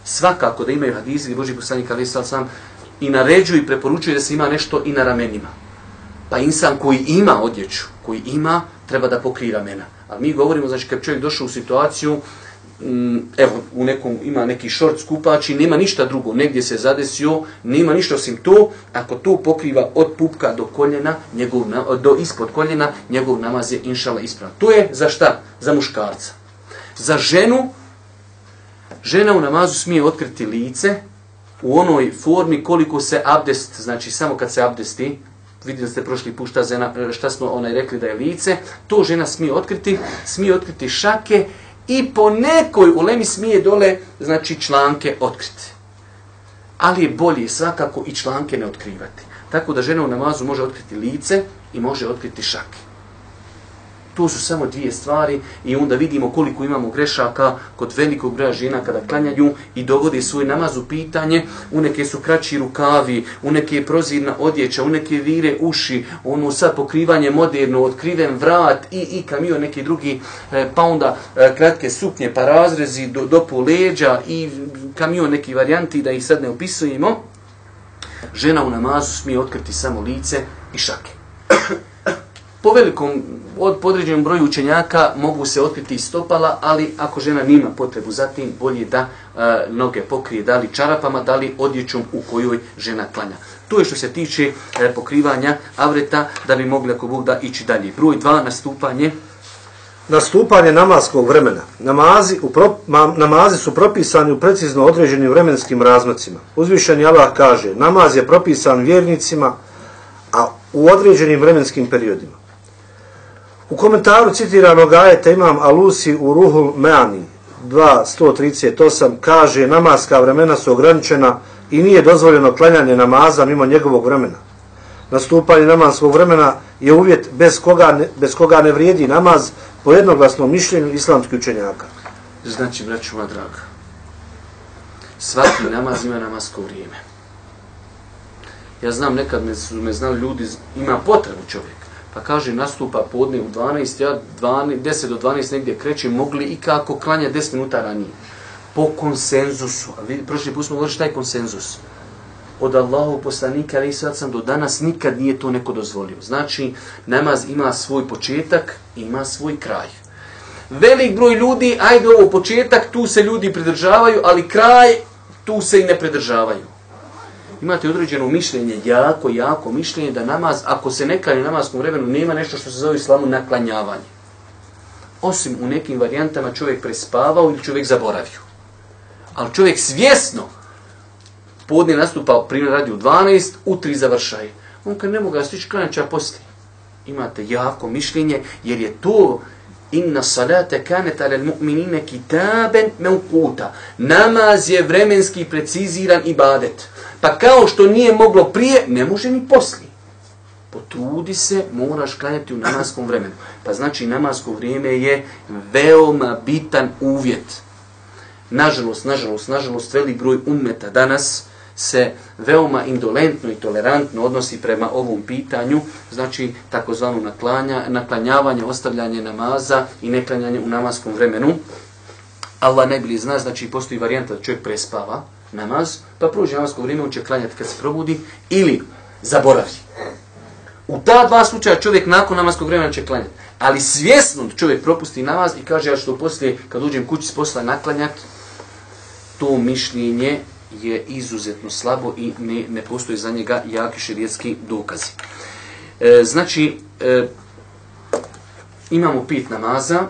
Svakako da imaju hadizi, Boži poslanik ali sam i naređuju i preporučuju da se ima nešto i na ramenima. Pa insan koji ima odjeću, koji ima, treba da pokrije ramena. A mi govorimo, znači, kad čovjek došao u situaciju, mm, evo, u nekom, ima neki šort skupač i nema ništa drugo, negdje se zadesio, nema ništa osim to, ako to pokriva od pupka do koljena, njegov, do ispod koljena, njegov namaz je inšala ispravan. To je za šta? Za muškarca. Za ženu, žena u namazu smije otkriti lice u onoj formi koliko se abdest, znači samo kad se abdesti, vidjeli ste prošli put šta, zena, šta smo onaj rekli da je lice, to žena smije otkriti, smije otkriti šake i po nekoj ulemi smije dole, znači članke otkriti. Ali je bolje svakako i članke ne otkrivati. Tako da žena u namazu može otkriti lice i može otkriti šake. To su samo dvije stvari i onda vidimo koliko imamo grešaka kod velikog broja žena kada klanjaju i dovode svoj namaz u pitanje. U neke su kraći rukavi, u neke je prozirna odjeća, u neke vire uši, ono sad pokrivanje moderno, otkriven vrat i, i kamio neki drugi, e, pa onda e, kratke suknje, pa razrezi do, do leđa i kamio neki varijanti da ih sad ne opisujemo. Žena u namazu smije otkriti samo lice i šake po velikom, od podređenog broju učenjaka mogu se otkriti stopala, ali ako žena nima potrebu za tim, bolje da e, noge pokrije da li čarapama, da li odjećom u kojoj žena klanja. To je što se tiče e, pokrivanja avreta, da bi mogli ako Bog da ići dalje. Broj 2, nastupanje. Nastupanje namaskog vremena. Namazi, u pro, ma, namazi su propisani u precizno određenim vremenskim razmacima. Uzvišeni Allah kaže, namaz je propisan vjernicima, a u određenim vremenskim periodima. U komentaru citiranog ajeta imam alusi u ruhu Meani 2.138 kaže namaska vremena su ograničena i nije dozvoljeno klanjanje namaza mimo njegovog vremena. Nastupanje namaskog vremena je uvjet bez koga ne, bez koga ne vrijedi namaz po jednoglasnom mišljenju islamskih učenjaka. Znači, braću moja draga, svaki namaz ima namasko vrijeme. Ja znam, nekad me, su me znali ljudi, ima potrebu čovjek pa kaže nastupa podne u 12, ja 12, 10 do 12 negdje kreće, mogli i kako klanja 10 minuta ranije. Po konsenzusu. A vidi, prošli put smo govorili šta je konsenzus. Od Allahu poslanika, ali sad sam do danas nikad nije to neko dozvolio. Znači, namaz ima svoj početak, ima svoj kraj. Velik broj ljudi, ajde ovo početak, tu se ljudi pridržavaju, ali kraj, tu se i ne pridržavaju imate određeno mišljenje, jako, jako mišljenje da namaz, ako se ne klanja namaskom vremenu, nema nešto što se zove islamu naklanjavanje. Osim u nekim varijantama čovjek prespavao ili čovjek zaboravio. Ali čovjek svjesno podne nastupa, primjer radi u 12, u 3 završaje. On kad ne mogu stići klanjača poslije. Imate jako mišljenje, jer je to inna salate kanet alel mu'minine kitaben meukuta. Namaz je vremenski preciziran ibadet. Pa kao što nije moglo prije, ne može ni poslije. Potrudi se, moraš klanjati u namaskom vremenu. Pa znači namasko vrijeme je veoma bitan uvjet. Nažalost, nažalost, nažalost, veli broj ummeta danas se veoma indolentno i tolerantno odnosi prema ovom pitanju, znači takozvano naklanja, naklanjavanje, ostavljanje namaza i neklanjanje u namaskom vremenu. Allah ne bili zna, znači postoji varijanta da čovjek prespava, namaz, pa prođe namasko vrijeme, on će klanjati kad se probudi, ili zaboravi. U ta dva slučaja čovjek nakon namaskog vremena će klanjati. Ali svjesno čovjek propusti namaz i kaže ja što poslije, kad uđem kući s posla naklanjati, to mišljenje je izuzetno slabo i ne, ne postoji za njega jaki širijetski dokazi. E, znači, e, imamo pet namaza,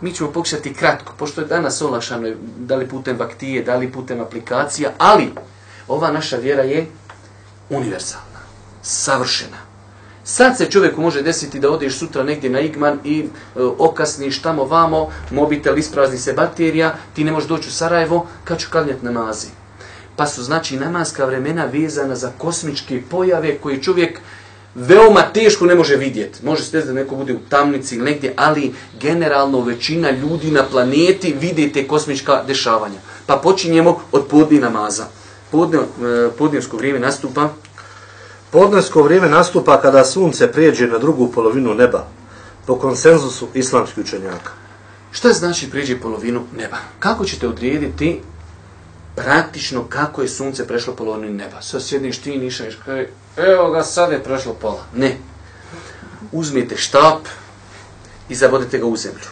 Mi ćemo pokušati kratko, pošto je danas olakšano, da li putem vaktije, da li putem aplikacija, ali ova naša vjera je univerzalna, savršena. Sad se čovjeku može desiti da odeš sutra negdje na igman i e, okasniš tamo vamo, mobitel isprazni se baterija, ti ne možeš doći u Sarajevo, kad ću klanjati namazi. Pa su znači namaska vremena vezana za kosmičke pojave koje čovjek veoma teško ne može vidjeti. Može se da neko bude u tamnici ili negdje, ali generalno većina ljudi na planeti vide te kosmička dešavanja. Pa počinjemo od podni namaza. Podne, e, podnevsko vrijeme nastupa Podnesko vrijeme nastupa kada sunce prijeđe na drugu polovinu neba, po konsenzusu islamskih učenjaka. Šta znači prijeđe polovinu neba? Kako ćete odrijediti praktično kako je sunce prešlo polovinu neba? Sad sjediš ti i nišaniš, kaj, evo ga sad je prešlo pola. Ne. Uzmite štap i zavodite ga u zemlju.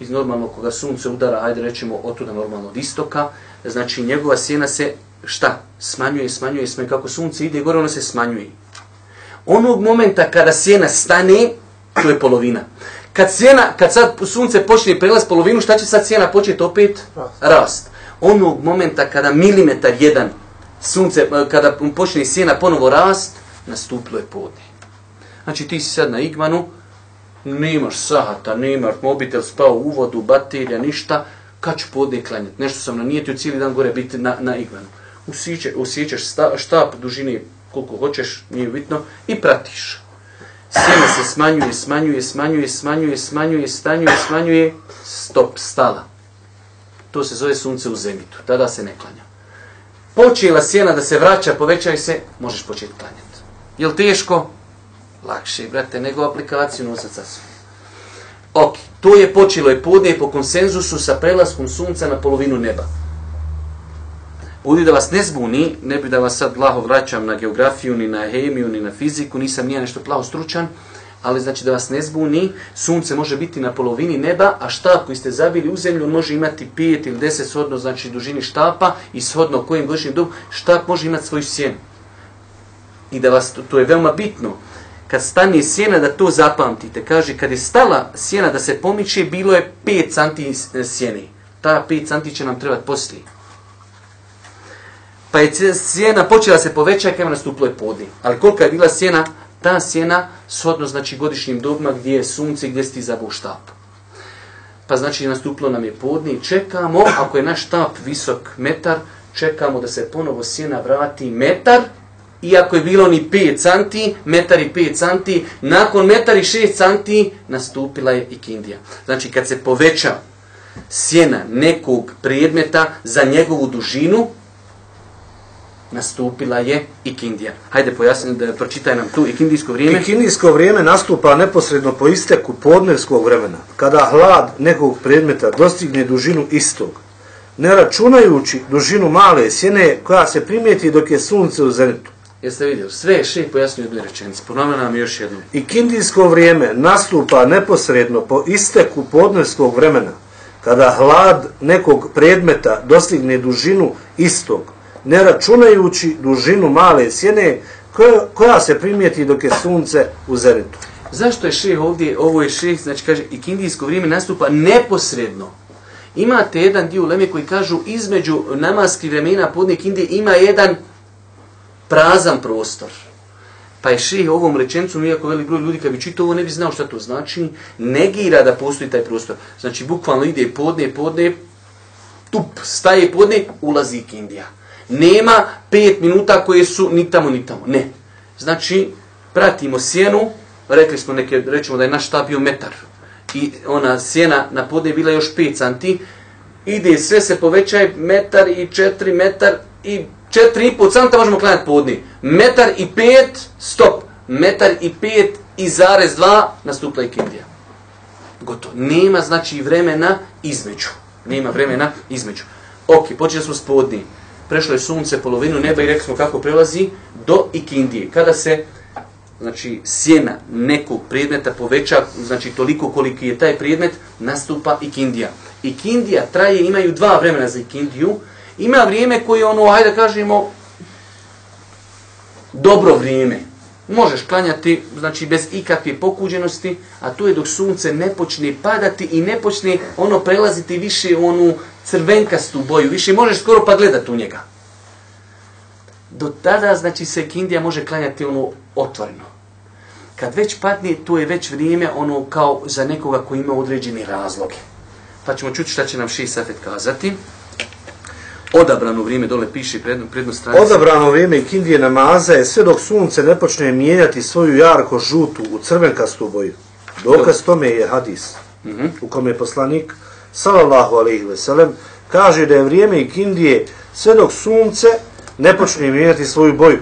Iz normalno koga sunce udara, ajde rećemo otuda normalno od istoka, znači njegova sjena se šta? Smanjuje, smanjuje, smanjuje. Kako sunce ide gore, ono se smanjuje. Onog momenta kada sjena stane, to je polovina. Kad sjena, kad sad sunce počne prelaz polovinu, šta će sad sjena početi opet? Rast. Onog momenta kada milimetar jedan sunce, e, kada počne sjena ponovo rast, nastupilo je podne. Znači ti si sad na igmanu, nemaš sahata, nemaš mobitel, spao u vodu, baterija, ništa, kad ću podne klanjati? Nešto sam nanijetio cijeli dan gore biti na, na igmanu usiće, usjećaš štap dužine koliko hoćeš, nije bitno, i pratiš. Sjena se smanjuje, smanjuje, smanjuje, smanjuje, smanjuje, stanjuje, smanjuje, stop, stala. To se zove sunce u zenitu, tada se ne klanja. Počela sjena da se vraća, povećaj se, možeš početi klanjati. Je li teško? Lakše, brate, nego aplikaciju nosat sa sobom. Ok, to je počelo je podne po konsenzusu sa prelaskom sunca na polovinu neba. Budi da vas ne zbuni, ne bi da vas sad blaho vraćam na geografiju, ni na hemiju, ni na fiziku, nisam nije nešto plavo stručan, ali znači da vas ne zbuni, sunce može biti na polovini neba, a štap koji ste zabili u zemlju može imati 5 ili 10 shodno, znači dužini štapa i shodno kojim godišnjim dobu, štap može imati svoju sjenu. I da vas, to, to je veoma bitno, kad stane sjena da to zapamtite, kaže kad je stala sjena da se pomiče, bilo je 5 cm sjene. Ta 5 cm će nam trebati poslije pa je sjena počela se povećati, kada je nastupilo je podne. Ali kolika je bila sjena? Ta sjena shodno znači godišnjim dobima gdje je sunce gdje sti zabu štap. Pa znači nastuplo nam je podne i čekamo, ako je naš štap visok metar, čekamo da se ponovo sjena vrati metar, iako je bilo ni 5 cm, metar i 5 cm, nakon metar i 6 cm nastupila je i kindija. Znači kad se poveća sjena nekog predmeta za njegovu dužinu, nastupila je ikindija. Hajde pojasni da pročitaj nam tu ikindijsko vrijeme. Ikindijsko vrijeme nastupa neposredno po isteku podnevskog vremena, kada hlad nekog predmeta dostigne dužinu istog, ne računajući dužinu male sjene koja se primijeti dok je sunce u zenitu. Jeste vidjeli, sve je še pojasnio dvije rečenice. Ponovno nam još jedno. Ikindijsko vrijeme nastupa neposredno po isteku podnevskog vremena, kada hlad nekog predmeta dostigne dužinu istog, ne računajući dužinu male sjene koja, koja se primijeti dok je sunce u zenitu. Zašto je šeh ovdje, ovo je šeh, znači kaže, i kindijsko vrijeme nastupa neposredno. Imate jedan dio leme koji kažu između namaskih vremena podne Indije ima jedan prazan prostor. Pa je ših ovom rečencom, iako velik broj ljudi kad bi čitao ovo ne bi znao šta to znači, negira da postoji taj prostor. Znači bukvalno ide podne, podne, tup, staje podne, ulazi Indija nema pet minuta koje su ni tamo ni tamo. Ne. Znači, pratimo sjenu, rekli smo neke, rećemo da je naš štab bio metar. I ona sjena na podne bila još 5 santi. Ide, sve se povećaj, metar i 4 metar i 4,5 canta možemo klanjati podne. Metar i 5, stop. Metar i 5 i zarez 2, nastupla i kindija. Gotovo. Nema znači vremena između. Nema vremena između. Ok, počeli smo s podni prešlo je sunce polovinu neba i rekli smo kako prelazi do ikindije. Kada se znači sjena nekog predmeta poveća, znači toliko koliki je taj predmet, nastupa ikindija. Ikindija traje, imaju dva vremena za ikindiju. Ima vrijeme koje ono, hajde kažemo, dobro vrijeme. Možeš klanjati, znači bez ikakve pokuđenosti, a to je dok sunce ne počne padati i ne počne ono prelaziti više u onu crvenkastu boju, više možeš skoro pa gledati u njega. Do tada, znači, se kindija može klanjati ono otvoreno. Kad već padne, to je već vrijeme ono kao za nekoga koji ima određeni razloge. Pa ćemo čuti šta će nam Ši Safet kazati. Odabrano vrijeme, dole piše predno, predno stranice. Odabrano vrijeme i kindije namaza je sve dok sunce ne počne mijenjati svoju jarko žutu u crvenkastu boju. Dokaz tome je hadis Mhm. u kome je poslanik sallallahu alejhi ve sellem kaže da je vrijeme i kindije sve dok sunce ne počne mijenjati svoju boju.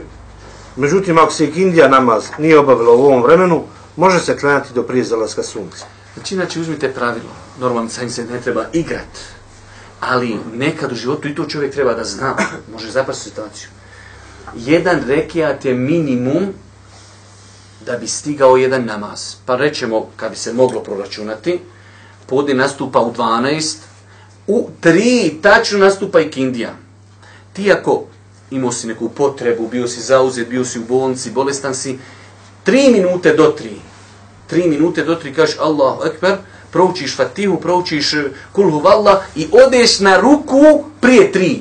Međutim, ako se kindija namaz nije obavila u ovom vremenu, može se klanjati do prije zalaska sunca. Znači, inače uzmite pravilo. Normalno sa se ne treba igrat. Ali nekad u životu i to čovjek treba da zna. Može zapasti situaciju. Jedan rekiat je minimum da bi stigao jedan namaz. Pa rećemo, kad bi se moglo proračunati, podne nastupa u 12, u 3 tačno nastupa i kindija. Ti ako imao si neku potrebu, bio si zauzet, bio si u bolnici, bolestan si, 3 minute do 3, 3 minute do 3 kažeš Allahu Ekber, proučiš Fatihu, proučiš eh, Kulhu Valla i odeš na ruku prije 3.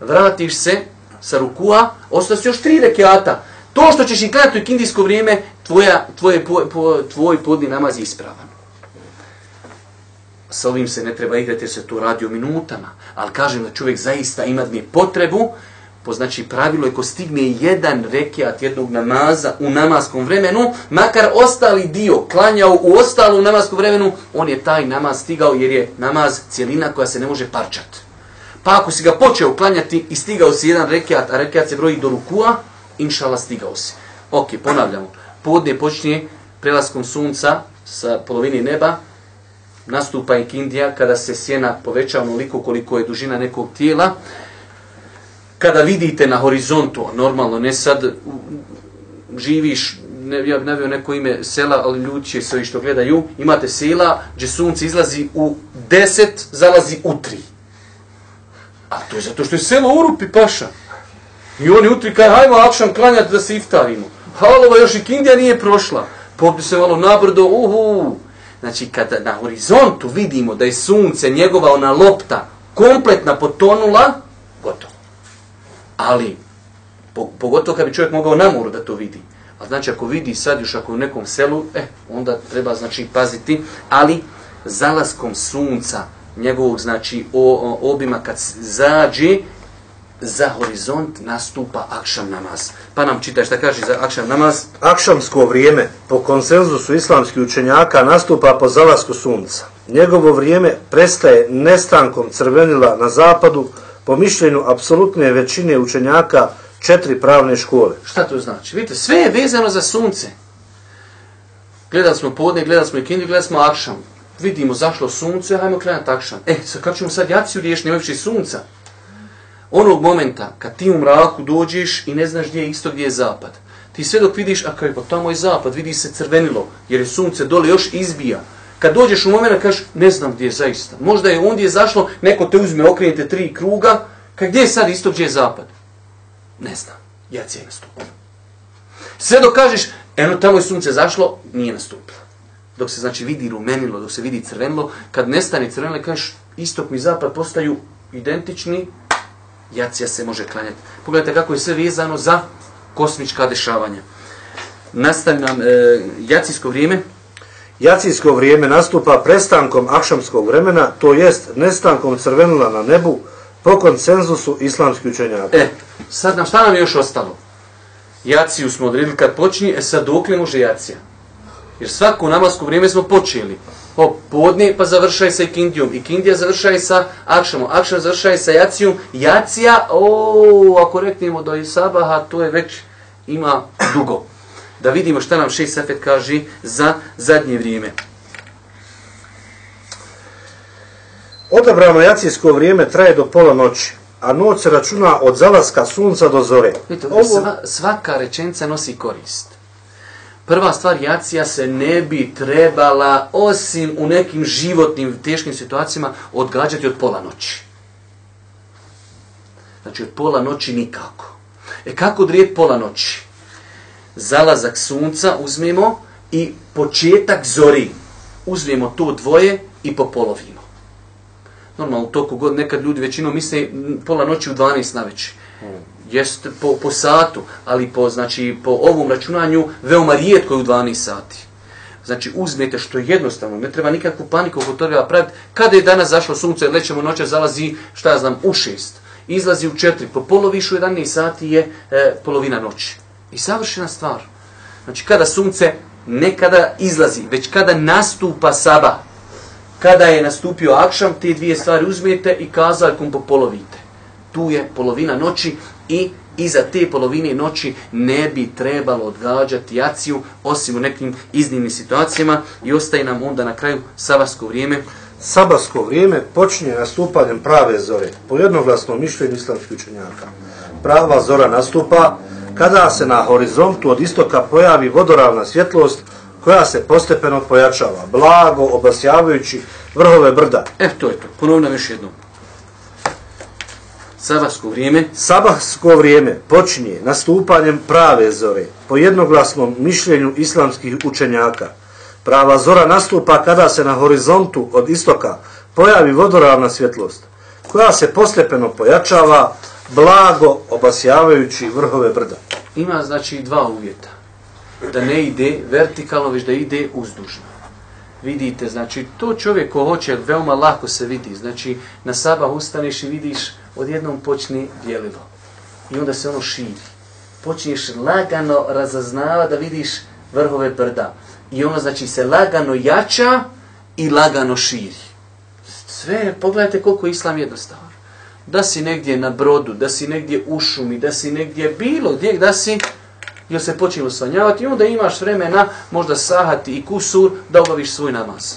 Vratiš se sa rukua, ostao još 3 rekiata. To što ćeš i klanjati u kindijsko vrijeme, tvoja, tvoje, po, po, tvoj podni namaz je ispravan. Sa ovim se ne treba igrati jer se to radi o minutama. Ali kažem da čovjek zaista ima mi potrebu, po znači pravilo je ko stigne jedan rekiat jednog namaza u namaskom vremenu, makar ostali dio klanjao u ostalom namaskom vremenu, on je taj namaz stigao jer je namaz cijelina koja se ne može parčati. Pa ako si ga počeo klanjati i stigao si jedan rekiat, a rekiat se broji do rukua, inšala stigao si. Ok, ponavljamo. Podne počinje prelaskom sunca sa polovini neba, nastupa ikindija kada se sjena poveća onoliko koliko je dužina nekog tijela. Kada vidite na horizontu, normalno ne sad živiš, ne, ja bih navio neko ime sela, ali ljudi će sve što gledaju, imate sela gdje sunce izlazi u 10, zalazi u 3. A to je zato što je selo u rupi paša. I oni utri kaj, hajmo akšan klanjati da se iftarimo. Halova, još i kindija nije prošla. Popni se malo nabrdo, uhu. Znači, kada na horizontu vidimo da je sunce, njegova ona lopta, kompletna potonula. Ali, po, pogotovo kad bi čovjek mogao na moru da to vidi. A znači, ako vidi sad još ako je u nekom selu, eh, onda treba, znači, paziti. Ali, zalaskom sunca, njegovog, znači, o, o, obima kad zađe, za horizont nastupa akšam namaz. Pa nam čitaj šta kaže za akšam namaz. Akšamsko vrijeme, po konsenzusu islamskih učenjaka, nastupa po zalasku sunca. Njegovo vrijeme prestaje nestankom crvenila na zapadu, po mišljenju apsolutne većine učenjaka četiri pravne škole. Šta to znači? Vidite, sve je vezano za sunce. Gledali smo podne, gledali smo i gledali smo akšam. Vidimo zašlo sunce, hajmo krenati akšam. E, sad kako ćemo sad jaciju riješiti, nema sunca. Onog momenta, kad ti u mraku dođeš i ne znaš gdje je isto, gdje je zapad. Ti sve dok vidiš, a kaj, pa tamo je zapad, vidi se crvenilo, jer je sunce dole još izbija. Kad dođeš u moment, kažeš, ne znam gdje je zaista. Možda je ondje je zašlo, neko te uzme, okrenite tri kruga, kaj gdje je sad istok, gdje je zapad? Ne znam, jacija je nastupila. Sve dok kažeš, eno tamo je sunce zašlo, nije nastupilo. Dok se znači vidi rumenilo, dok se vidi crvenilo, kad nestane crvenilo, kažeš, istok i zapad postaju identični, jacija se može klanjati. Pogledajte kako je sve vezano za kosmička dešavanja. Nastavljam e, jacijsko vrijeme. Jacijsko vrijeme nastupa prestankom akšamskog vremena, to jest nestankom crvenila na nebu, po konsenzusu islamskih učenjaka. E, sad nam šta nam je još ostalo? Jaciju smo odredili kad počinje, e sad dokle može jacija? Jer svako namasko vrijeme smo počeli. O, podne pa završaj sa ikindijom. Ikindija završaj sa akšamom. Akšam završaj sa jacijom. Jacija, o, ako reknemo do sabaha, to je već ima dugo. Da vidimo šta nam šest safet kaže za zadnje vrijeme. Odabrano jacijsko vrijeme traje do pola noći, a noć se računa od zalaska sunca do zore. Vidite, Ovo, sva, svaka rečenica nosi korist. Prva stvar, jacija se ne bi trebala, osim u nekim životnim, teškim situacijama, odgađati od pola noći. Znači, od pola noći nikako. E kako odrijeti pola noći? Zalazak sunca uzmemo i početak zori. Uzmemo to dvoje i popolovimo. Normalno, u toku god nekad ljudi većinom misle pola noći u 12 na večer. Jest po, po satu, ali po, znači, po ovom računanju veoma rijetko je u 12 sati. Znači uzmete što je jednostavno, ne treba nikakvu paniku oko toga praviti. Kada je danas zašlo sunce, lećemo noće, zalazi, šta ja znam, u šest. Izlazi u četiri, po polovišu 11 sati je e, polovina noći. I savršena stvar. Znači kada sunce ne kada izlazi, već kada nastupa saba, kada je nastupio akšam, te dvije stvari uzmete i kazaljkom popolovite. Tu je polovina noći i iza te polovine noći ne bi trebalo odgađati jaciju, osim u nekim iznimnim situacijama i ostaje nam onda na kraju sabarsko vrijeme. Sabarsko vrijeme počinje nastupanjem prave zore, po jednoglasnom mišljenju islamskih učenjaka. Prava zora nastupa kada se na horizontu od istoka pojavi vodoravna svjetlost koja se postepeno pojačava, blago obasjavajući vrhove brda. E, to je to. Ponovno još jednom. Sabarsko vrijeme Sabahsko vrijeme počinje nastupanjem prave zore, po jednoglasnom mišljenju islamskih učenjaka. Prava zora nastupa kada se na horizontu od istoka pojavi vodoravna svjetlost, koja se postepeno pojačava, blago obasjavajući vrhove brda. ima znači dva uvjeta. Da ne ide vertikalno, već da ide uzdužno. Vidite, znači, to čovjek ko hoće, veoma lako se vidi. Znači, na sabah ustaneš i vidiš, odjednom počne bijelilo. I onda se ono širi. Počneš lagano razaznava da vidiš vrhove brda. I ono, znači, se lagano jača i lagano širi. Sve, pogledajte koliko je islam jednostavan. Da si negdje na brodu, da si negdje u šumi, da si negdje bilo gdje, da si, jer se počinje sanjavati i onda imaš vremena, možda sahati i kusur, da obaviš svoj namaz.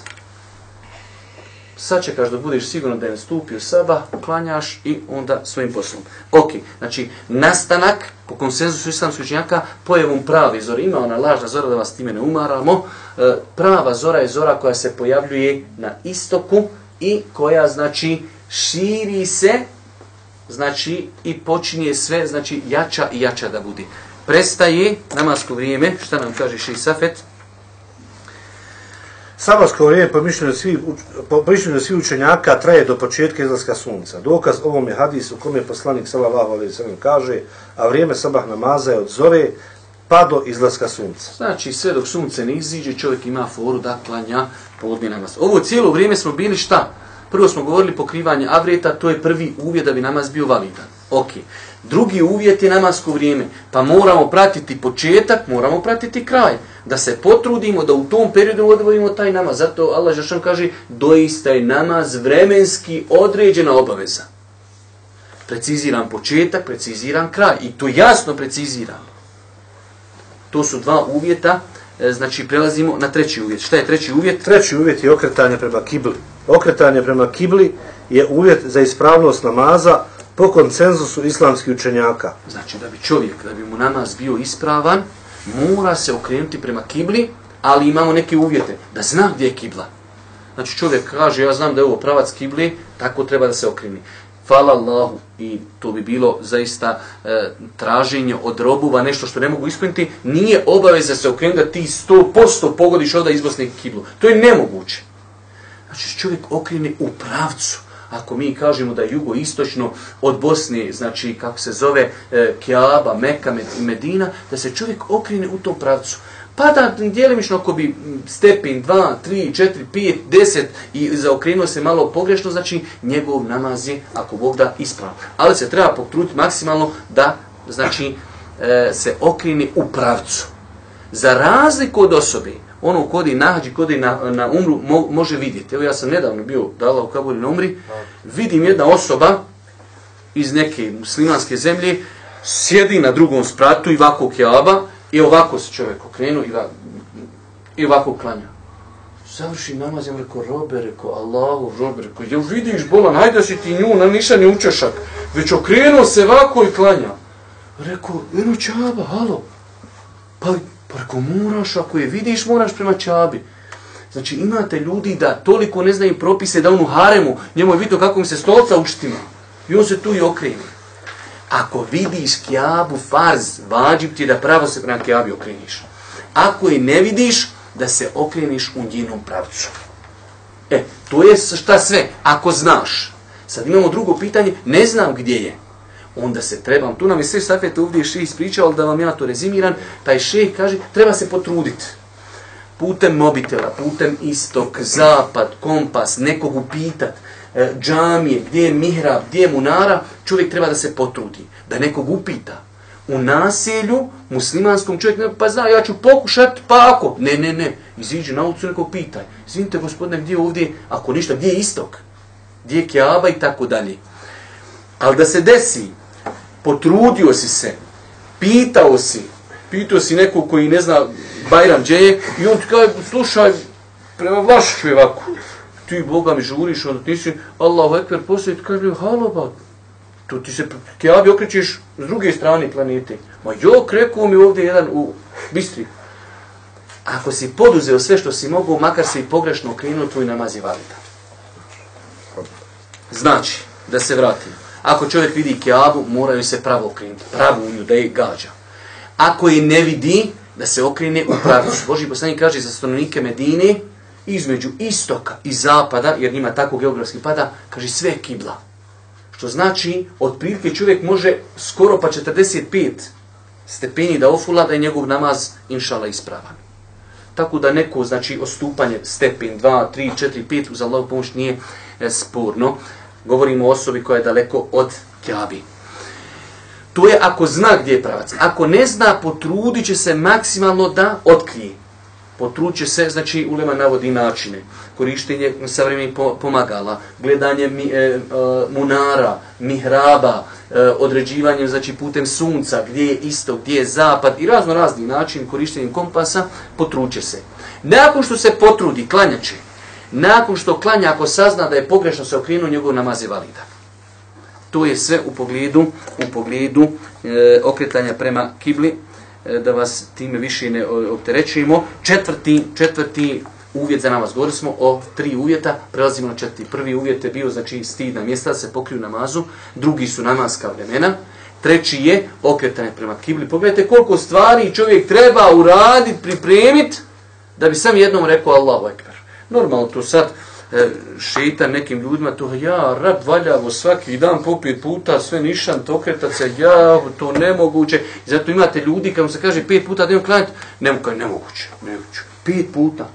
Sačekaš da budeš sigurno da je nastupio saba, klanjaš i onda svojim poslom. Ok, znači nastanak, po konsenzusu islamskih učenjaka, pojavom pravi zora. Ima ona lažna zora da vas time ne umaramo. E, prava zora je zora koja se pojavljuje na istoku i koja znači širi se znači i počinje sve znači jača i jača da bude. Prestaje namasko vrijeme, šta nam kaže Ši Safet? Sabarsko vrijeme po mišljenju svih uč- po mišljenju svih učenjaka traje do početka izlaska sunca. Dokaz ovom je hadis u kome poslanik sallallahu alejhi ve sellem kaže: "A vrijeme sabah namaza je od zore pa do izlaska sunca." Znači sve dok sunce ne iziđe čovjek ima foru da klanja podni namaz. Ovo cijelo vrijeme smo bili šta? Prvo smo govorili pokrivanje avreta, to je prvi uvjet da bi namaz bio validan. Ok. Drugi uvjet je namasko vrijeme. Pa moramo pratiti početak, moramo pratiti kraj. Da se potrudimo da u tom periodu odvojimo taj namaz. Zato Allah Žešan kaže, doista je namaz vremenski određena obaveza. Preciziram početak, preciziram kraj. I to jasno preciziram. To su dva uvjeta. E, Znači, prelazimo na treći uvjet. Šta je treći uvjet? Treći uvjet je okretanje prema kibli. Okretanje prema kibli je uvjet za ispravnost namaza po konsenzusu islamskih učenjaka. Znači da bi čovjek, da bi mu namaz bio ispravan, mora se okrenuti prema kibli, ali imamo neke uvjete, da zna gdje je kibla. Znači čovjek kaže, ja znam da je ovo pravac kibli, tako treba da se okreni. Hvala Allahu i to bi bilo zaista e, traženje od robova, nešto što ne mogu ispuniti, nije obaveza se okrenuti da ti 100% pogodiš ovdje iz kiblu. To je nemoguće. Znači čovjek okrene u pravcu. Ako mi kažemo da je jugoistočno od Bosne, znači kako se zove e, Kjaba, Meka i Medina, da se čovjek okrene u tom pravcu. Pa da dijelimično ako bi stepin 2, 3, 4, 5, 10 i zaokrenuo se malo pogrešno, znači njegov namaz je, ako Bog da, ispravan. Ali se treba potruditi maksimalno da znači e, se okrini u pravcu. Za razliku od osobe, ono kodi nađi, kodi na, na umru, mo, može vidjeti. Evo ja sam nedavno bio dala u Kabuli na umri, vidim jedna osoba iz neke muslimanske zemlje, sjedi na drugom spratu i vako kjaba, i ovako se čovjek okrenu i, da, i ovako klanja. Završi namaz, ja mu rekao, robe, rekao, Allahu, robe, rekao, jel vidiš bolan, hajde si ti nju na nišani učešak, već okrenuo se ovako i klanja. Rekao, eno čaba, halo, pa, pa rekao, moraš, ako je vidiš, moraš prema čabi. Znači, imate ljudi da toliko ne znaju propise, da on u haremu, njemu je vidno kako mi se stolca učtima. I on se tu i okreni. Ako vidiš kjabu farz, vađib ti da pravo se na kjabi okreniš. Ako je ne vidiš, da se okreniš u njenom pravcu. E, to je šta sve, ako znaš. Sad imamo drugo pitanje, ne znam gdje je. Onda se trebam, tu nam je sve safet ovdje še ispričao, ali da vam ja to rezimiram, taj šeh kaže, treba se potruditi. Putem mobitela, putem istok, zapad, kompas, nekog upitat, E, džamije, gdje je mihrab, gdje je munara, čovjek treba da se potrudi, da nekog upita. U naselju, muslimanskom čovjek, ne, pa zna, ja ću pokušat, pa ako. Ne, ne, ne, iziđi na ulicu, nekog pitaj. Izvinite, gospodine, gdje je ovdje, ako ništa, gdje je istok? Gdje je kjaba i tako dalje. Ali da se desi, potrudio si se, pitao si, pitao si nekog koji ne zna Bajram gdje je, i on ti kaže, slušaj, prema vašu ovako, ti Boga mi žuriš, onda ti si, Allahu ekber, poslije ti kaže, halo ba, to ti se kjavi okrećeš s druge strane planete. Ma jok, rekao mi ovdje jedan u Bistri. Ako si poduzeo sve što si mogu, makar si pogrešno okrenuo, tvoj namaz je validan. Znači, da se vratim. Ako čovjek vidi kjabu, moraju se pravo okrenuti. Pravo u nju, da je gađa. Ako je ne vidi, da se okrene u pravcu. Boži poslanik kaže za stanovnike Medine, između istoka i zapada, jer njima tako geografski pada, kaže sve kibla. Što znači, od prilike čovjek može skoro pa 45 stepeni da ofula, da je njegov namaz, inšala, ispravan. Tako da neko, znači, ostupanje stepen 2, 3, 4, 5 uz Allahu pomoć nije e, sporno. Govorimo o osobi koja je daleko od kjabi. To je ako zna gdje je pravac. Ako ne zna, potrudit će se maksimalno da otkrije. Potruće se, znači, ulema navodi načine. Korištenje savremenih pomagala, gledanje mi, e, e, munara, mihraba, e, određivanjem znači, putem sunca, gdje je isto, gdje je zapad i razno razni način korištenjem kompasa, potruće se. Nakon što se potrudi, klanjače, Nakon što klanja, ako sazna da je pogrešno se okrenuo, njegov namaz je validan. To je sve u pogledu u pogledu e, okretanja prema kibli E, da vas time više ne opterećujemo. Četvrti, četvrti uvjet za namaz. Govorili smo o tri uvjeta, prelazimo na četvrti. Prvi uvjet je bio znači stidna mjesta da se pokriju namazu, drugi su namaska vremena, treći je okretanje prema kibli. Pogledajte koliko stvari čovjek treba uraditi, pripremiti da bi sam jednom rekao Allahu Ekber. Normalno to sad E, nekim ljudima, to ja, rab valjavo svaki dan po pet puta, sve nišan, tokretac ja, to nemoguće. I zato imate ljudi, kad se kaže pet puta da imam klanjati, nemoguće, nemoguće, nemoguće, pet puta.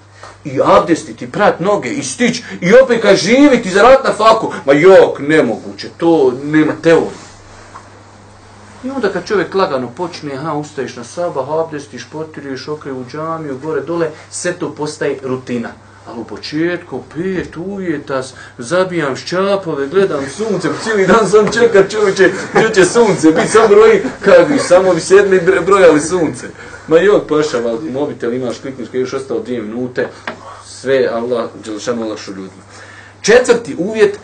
I abdestiti, prat noge, i stić, i opet kad živiti za rat na faku, ma jok, nemoguće, to nema teorije. I onda kad čovjek lagano počne, aha, ustaješ na sabah, abdestiš, potiriš, okre u džamiju, gore, dole, sve to postaje rutina. Ali u početku, pet ujeta, zabijam ščapove, gledam sunce, cijeli dan sam čeka čovječe, gdje će sunce, bit sam broji, kad bi, samo bi sjedli brojali sunce. Ma jok, pašava, mobitel imaš, klikniš, kada je još ostalo dvije minute, sve, Allah, Đelšanu Allah ljudima. Četvrti uvjet,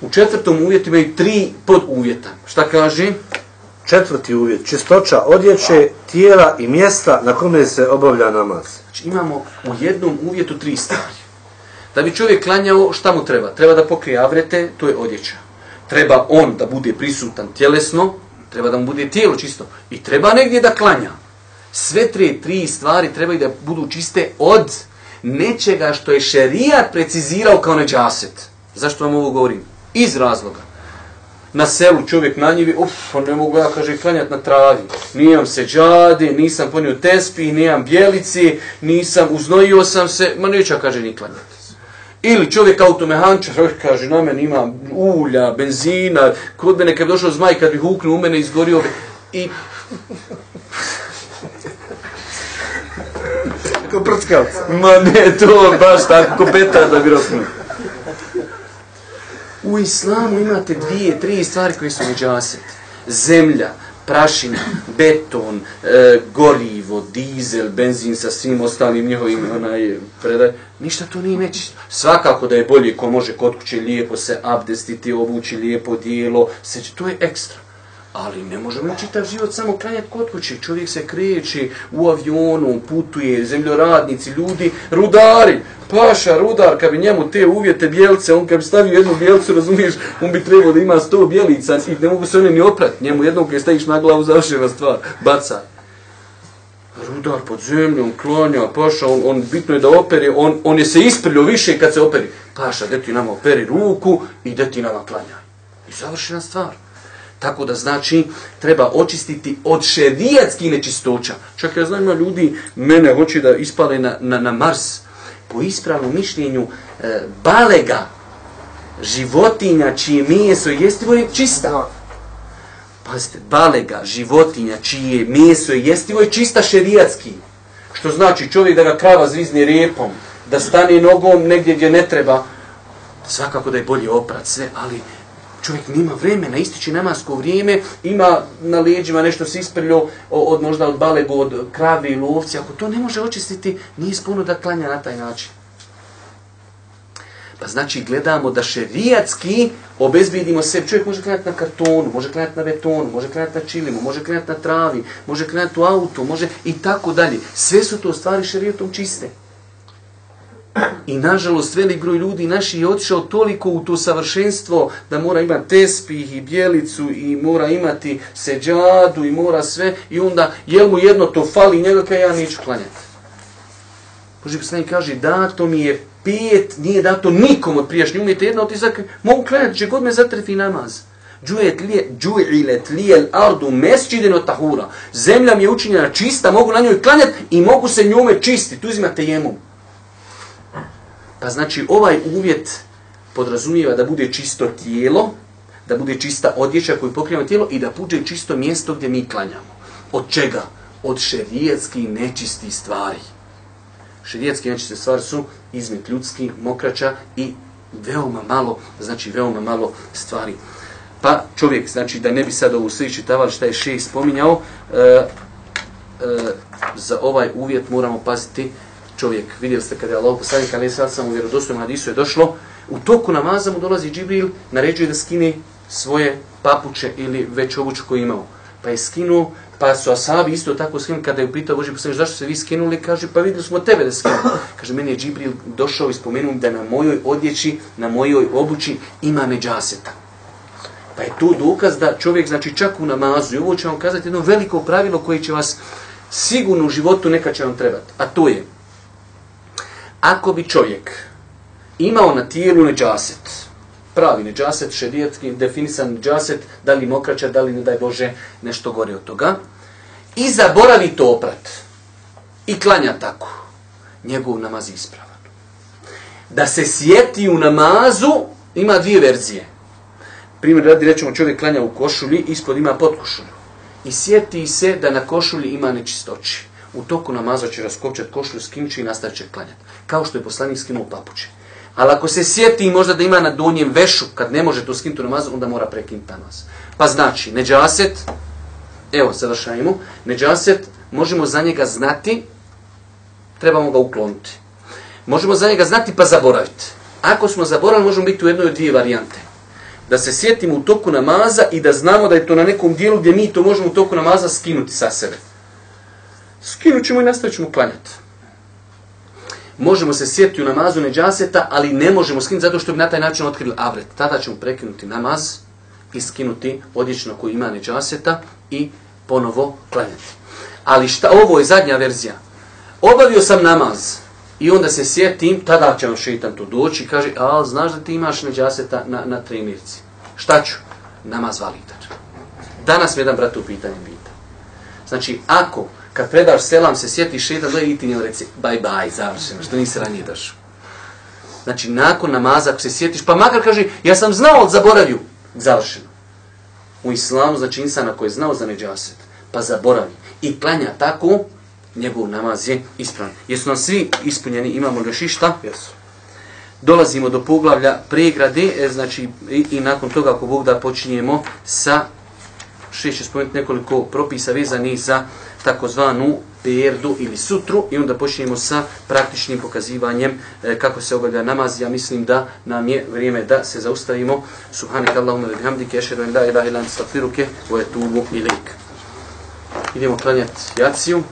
u četvrtom uvjetu imaju tri pod uvjeta. Šta kaže? Četvrti uvjet, čistoća odjeće, tijela i mjesta na kome se obavlja namaz. Znači imamo u jednom uvjetu tri stvari. Da bi čovjek klanjao, šta mu treba? Treba da pokrije avrete, to je odjeća. Treba on da bude prisutan tjelesno, treba da mu bude tijelo čisto. I treba negdje da klanja. Sve tri, tri stvari trebaju da budu čiste od nečega što je šerijat precizirao kao neđaset. Zašto vam ovo govorim? Iz razloga na selu čovjek na njivi, uf, ne mogu ja, kaže, klanjati na travi. Nijam se džade, nisam ponio tespi, nijam bjelici, nisam, uznojio sam se, ma neću kaže, ni klanjati. Ili čovjek automehančar, kaže, na meni ima ulja, benzina, kod mene kad bi došao zmaj, kad bi huknuo u mene, izgorio bi, i... Ko prckavca. Ma ne, to baš tako, ko petar da bi roknuo. U islamu imate dvije, tri stvari koje su neđaset. Zemlja, prašina, beton, e, gorivo, dizel, benzin sa svim ostalim njihovim onaj, predaj. Ništa to nije neći. Svakako da je bolje ko može kod kuće lijepo se abdestiti, obući lijepo dijelo, seći, to je ekstra. Ali ne možemo čitav život samo klanjati kod kuće. Čovjek se kreće u avionu, putuje, zemljoradnici, ljudi, rudari. Paša, rudar, kad bi njemu te uvjete bijelce, on kad bi stavio jednu bijelcu, razumiješ, on bi trebao da ima sto bijelica i ne mogu se one ni oprati. Njemu jednom kad staviš na glavu, završena stvar, baca. Rudar pod zemljom, klanja, paša, on, on bitno je da operi, on, on je se isprljio više kad se operi. Paša, gdje ti nama operi ruku i gdje ti nama klanja. I završena stvar. Tako da znači treba očistiti od šerijatskih nečistoća. Čak ja znam ima ljudi, mene hoće da ispale na, na, na Mars. Po ispravnom mišljenju e, balega životinja čije meso jestivo je čista. Pazite, balega životinja čije meso je jestivo je čista šerijatski. Što znači čovjek da ga krava zvizne repom, da stane nogom negdje gdje ne treba, svakako da je bolje oprat sve, ali čovjek nima vremena, ističe namasko vrijeme, ima na leđima nešto se isprljo od možda od balegu, od krave ili ovci, ako to ne može očistiti, nije spuno da klanja na taj način. Pa znači gledamo da šerijatski obezbedimo se. Čovjek može klanjati na kartonu, može klanjati na betonu, može klanjati na čilimu, može klanjati na travi, može klanjati u auto, može i tako dalje. Sve su to stvari šerijatom čiste. I nažalost, velik broj ljudi naši je otišao toliko u to savršenstvo da mora imati tespih i bijelicu i mora imati seđadu i mora sve i onda jel mu jedno to fali njega kaj ja neću klanjati. Boži poslanik kaže da to mi je pet, nije dato nikom od prijašnjih umjeta jedna od izaka, mogu klanjati, će god me zatrefi namaz. Džu'ilet lijel ardu mesčideno tahura. Zemlja mi je učinjena čista, mogu na njoj klanjati i mogu se njome čistiti. Uzimate jemu. Pa znači ovaj uvjet podrazumijeva da bude čisto tijelo, da bude čista odjeća koju pokrijemo tijelo i da bude čisto mjesto gdje mi klanjamo. Od čega? Od šerijetskih nečistih stvari. Šerijetske nečiste stvari su izmet ljudski, mokraća i veoma malo, znači veoma malo stvari. Pa čovjek, znači da ne bi sad ovu svi čitavali šta je še spominjao, e, e, za ovaj uvjet moramo paziti čovjek. Vidjeli ste kada je Allah poslanik, ali sad sam u vjerodostojnom hadisu je došlo, u toku namaza mu dolazi Džibril, naređuje da skine svoje papuče ili već obuću koju imao. Pa je skinuo, pa su asabi isto tako skinuli, kada je pitao Boži poslanik, zašto se vi skinuli, kaže, pa vidjeli smo tebe da skinuli. Kaže, meni je Džibril došao i spomenuo da na mojoj odjeći, na mojoj obući ima međaseta. Pa je tu dokaz da čovjek, znači čak u namazu, i ovo će vam kazati jedno veliko pravilo koje će vas sigurno u životu neka će vam trebati. A to je, ako bi čovjek imao na tijelu neđaset, pravi neđaset, šedijetski, definisan neđaset, da li mokraća, da li ne daj Bože nešto gore od toga, i zaboravi to oprat, i klanja tako, njegov namaz je ispravan. Da se sjeti u namazu, ima dvije verzije. Primjer, radi rećemo čovjek klanja u košulji, ispod ima podkošulju. I sjeti se da na košulji ima nečistoći u toku namaza će raskopčati košlju, skinči i nastavit će klanjati. Kao što je poslanik skinuo papuće. Ali ako se sjeti možda da ima na donjem vešu, kad ne može to skinuti namaz, onda mora prekinuti namaz. Pa znači, neđaset, evo, završajmo, neđaset, možemo za njega znati, trebamo ga ukloniti. Možemo za njega znati pa zaboraviti. Ako smo zaboravili, možemo biti u jednoj od dvije varijante. Da se sjetimo u toku namaza i da znamo da je to na nekom dijelu gdje mi to možemo u toku namaza skinuti sa sebe skinut ćemo i nastavit ćemo klanjati. Možemo se sjetiti u namazu neđaseta, ali ne možemo skinuti zato što bi na taj način otkrili avret. Tada ćemo prekinuti namaz i skinuti odjećno koju ima neđaseta i ponovo klanjati. Ali šta, ovo je zadnja verzija. Obavio sam namaz i onda se sjetim, tada će vam šeitan tu doći i kaže, a znaš da ti imaš neđaseta na, na trenirci. Šta ću? Namaz valitar. Danas mi jedan brat u pitanju pita. Znači, ako kad predaš selam, se sjeti šetan, doje i ti njel reci, bye bye, završeno, što nisi ranije došao. Znači, nakon namaza, ako se sjetiš, pa makar kaže, ja sam znao, od zaboravio, završeno. U islamu, znači insana koji je znao za neđaset, pa zaboravi i klanja tako, njegov namaz je ispravan. Jesu nam svi ispunjeni, imamo još išta? Jesu. Dolazimo do poglavlja pregrade, e, znači i, i nakon toga ako Bog da počinjemo sa, še će spomenuti nekoliko propisa vezani za takozvanu perdu ili sutru i onda počinjemo sa praktičnim pokazivanjem e, kako se obavlja namaz. Ja mislim da nam je vrijeme da se zaustavimo. Subhanak Allahumma wa bihamdika ashhadu an la ilaha illa anta astaghfiruka wa atubu ilaik. Idemo klanjati jaciju.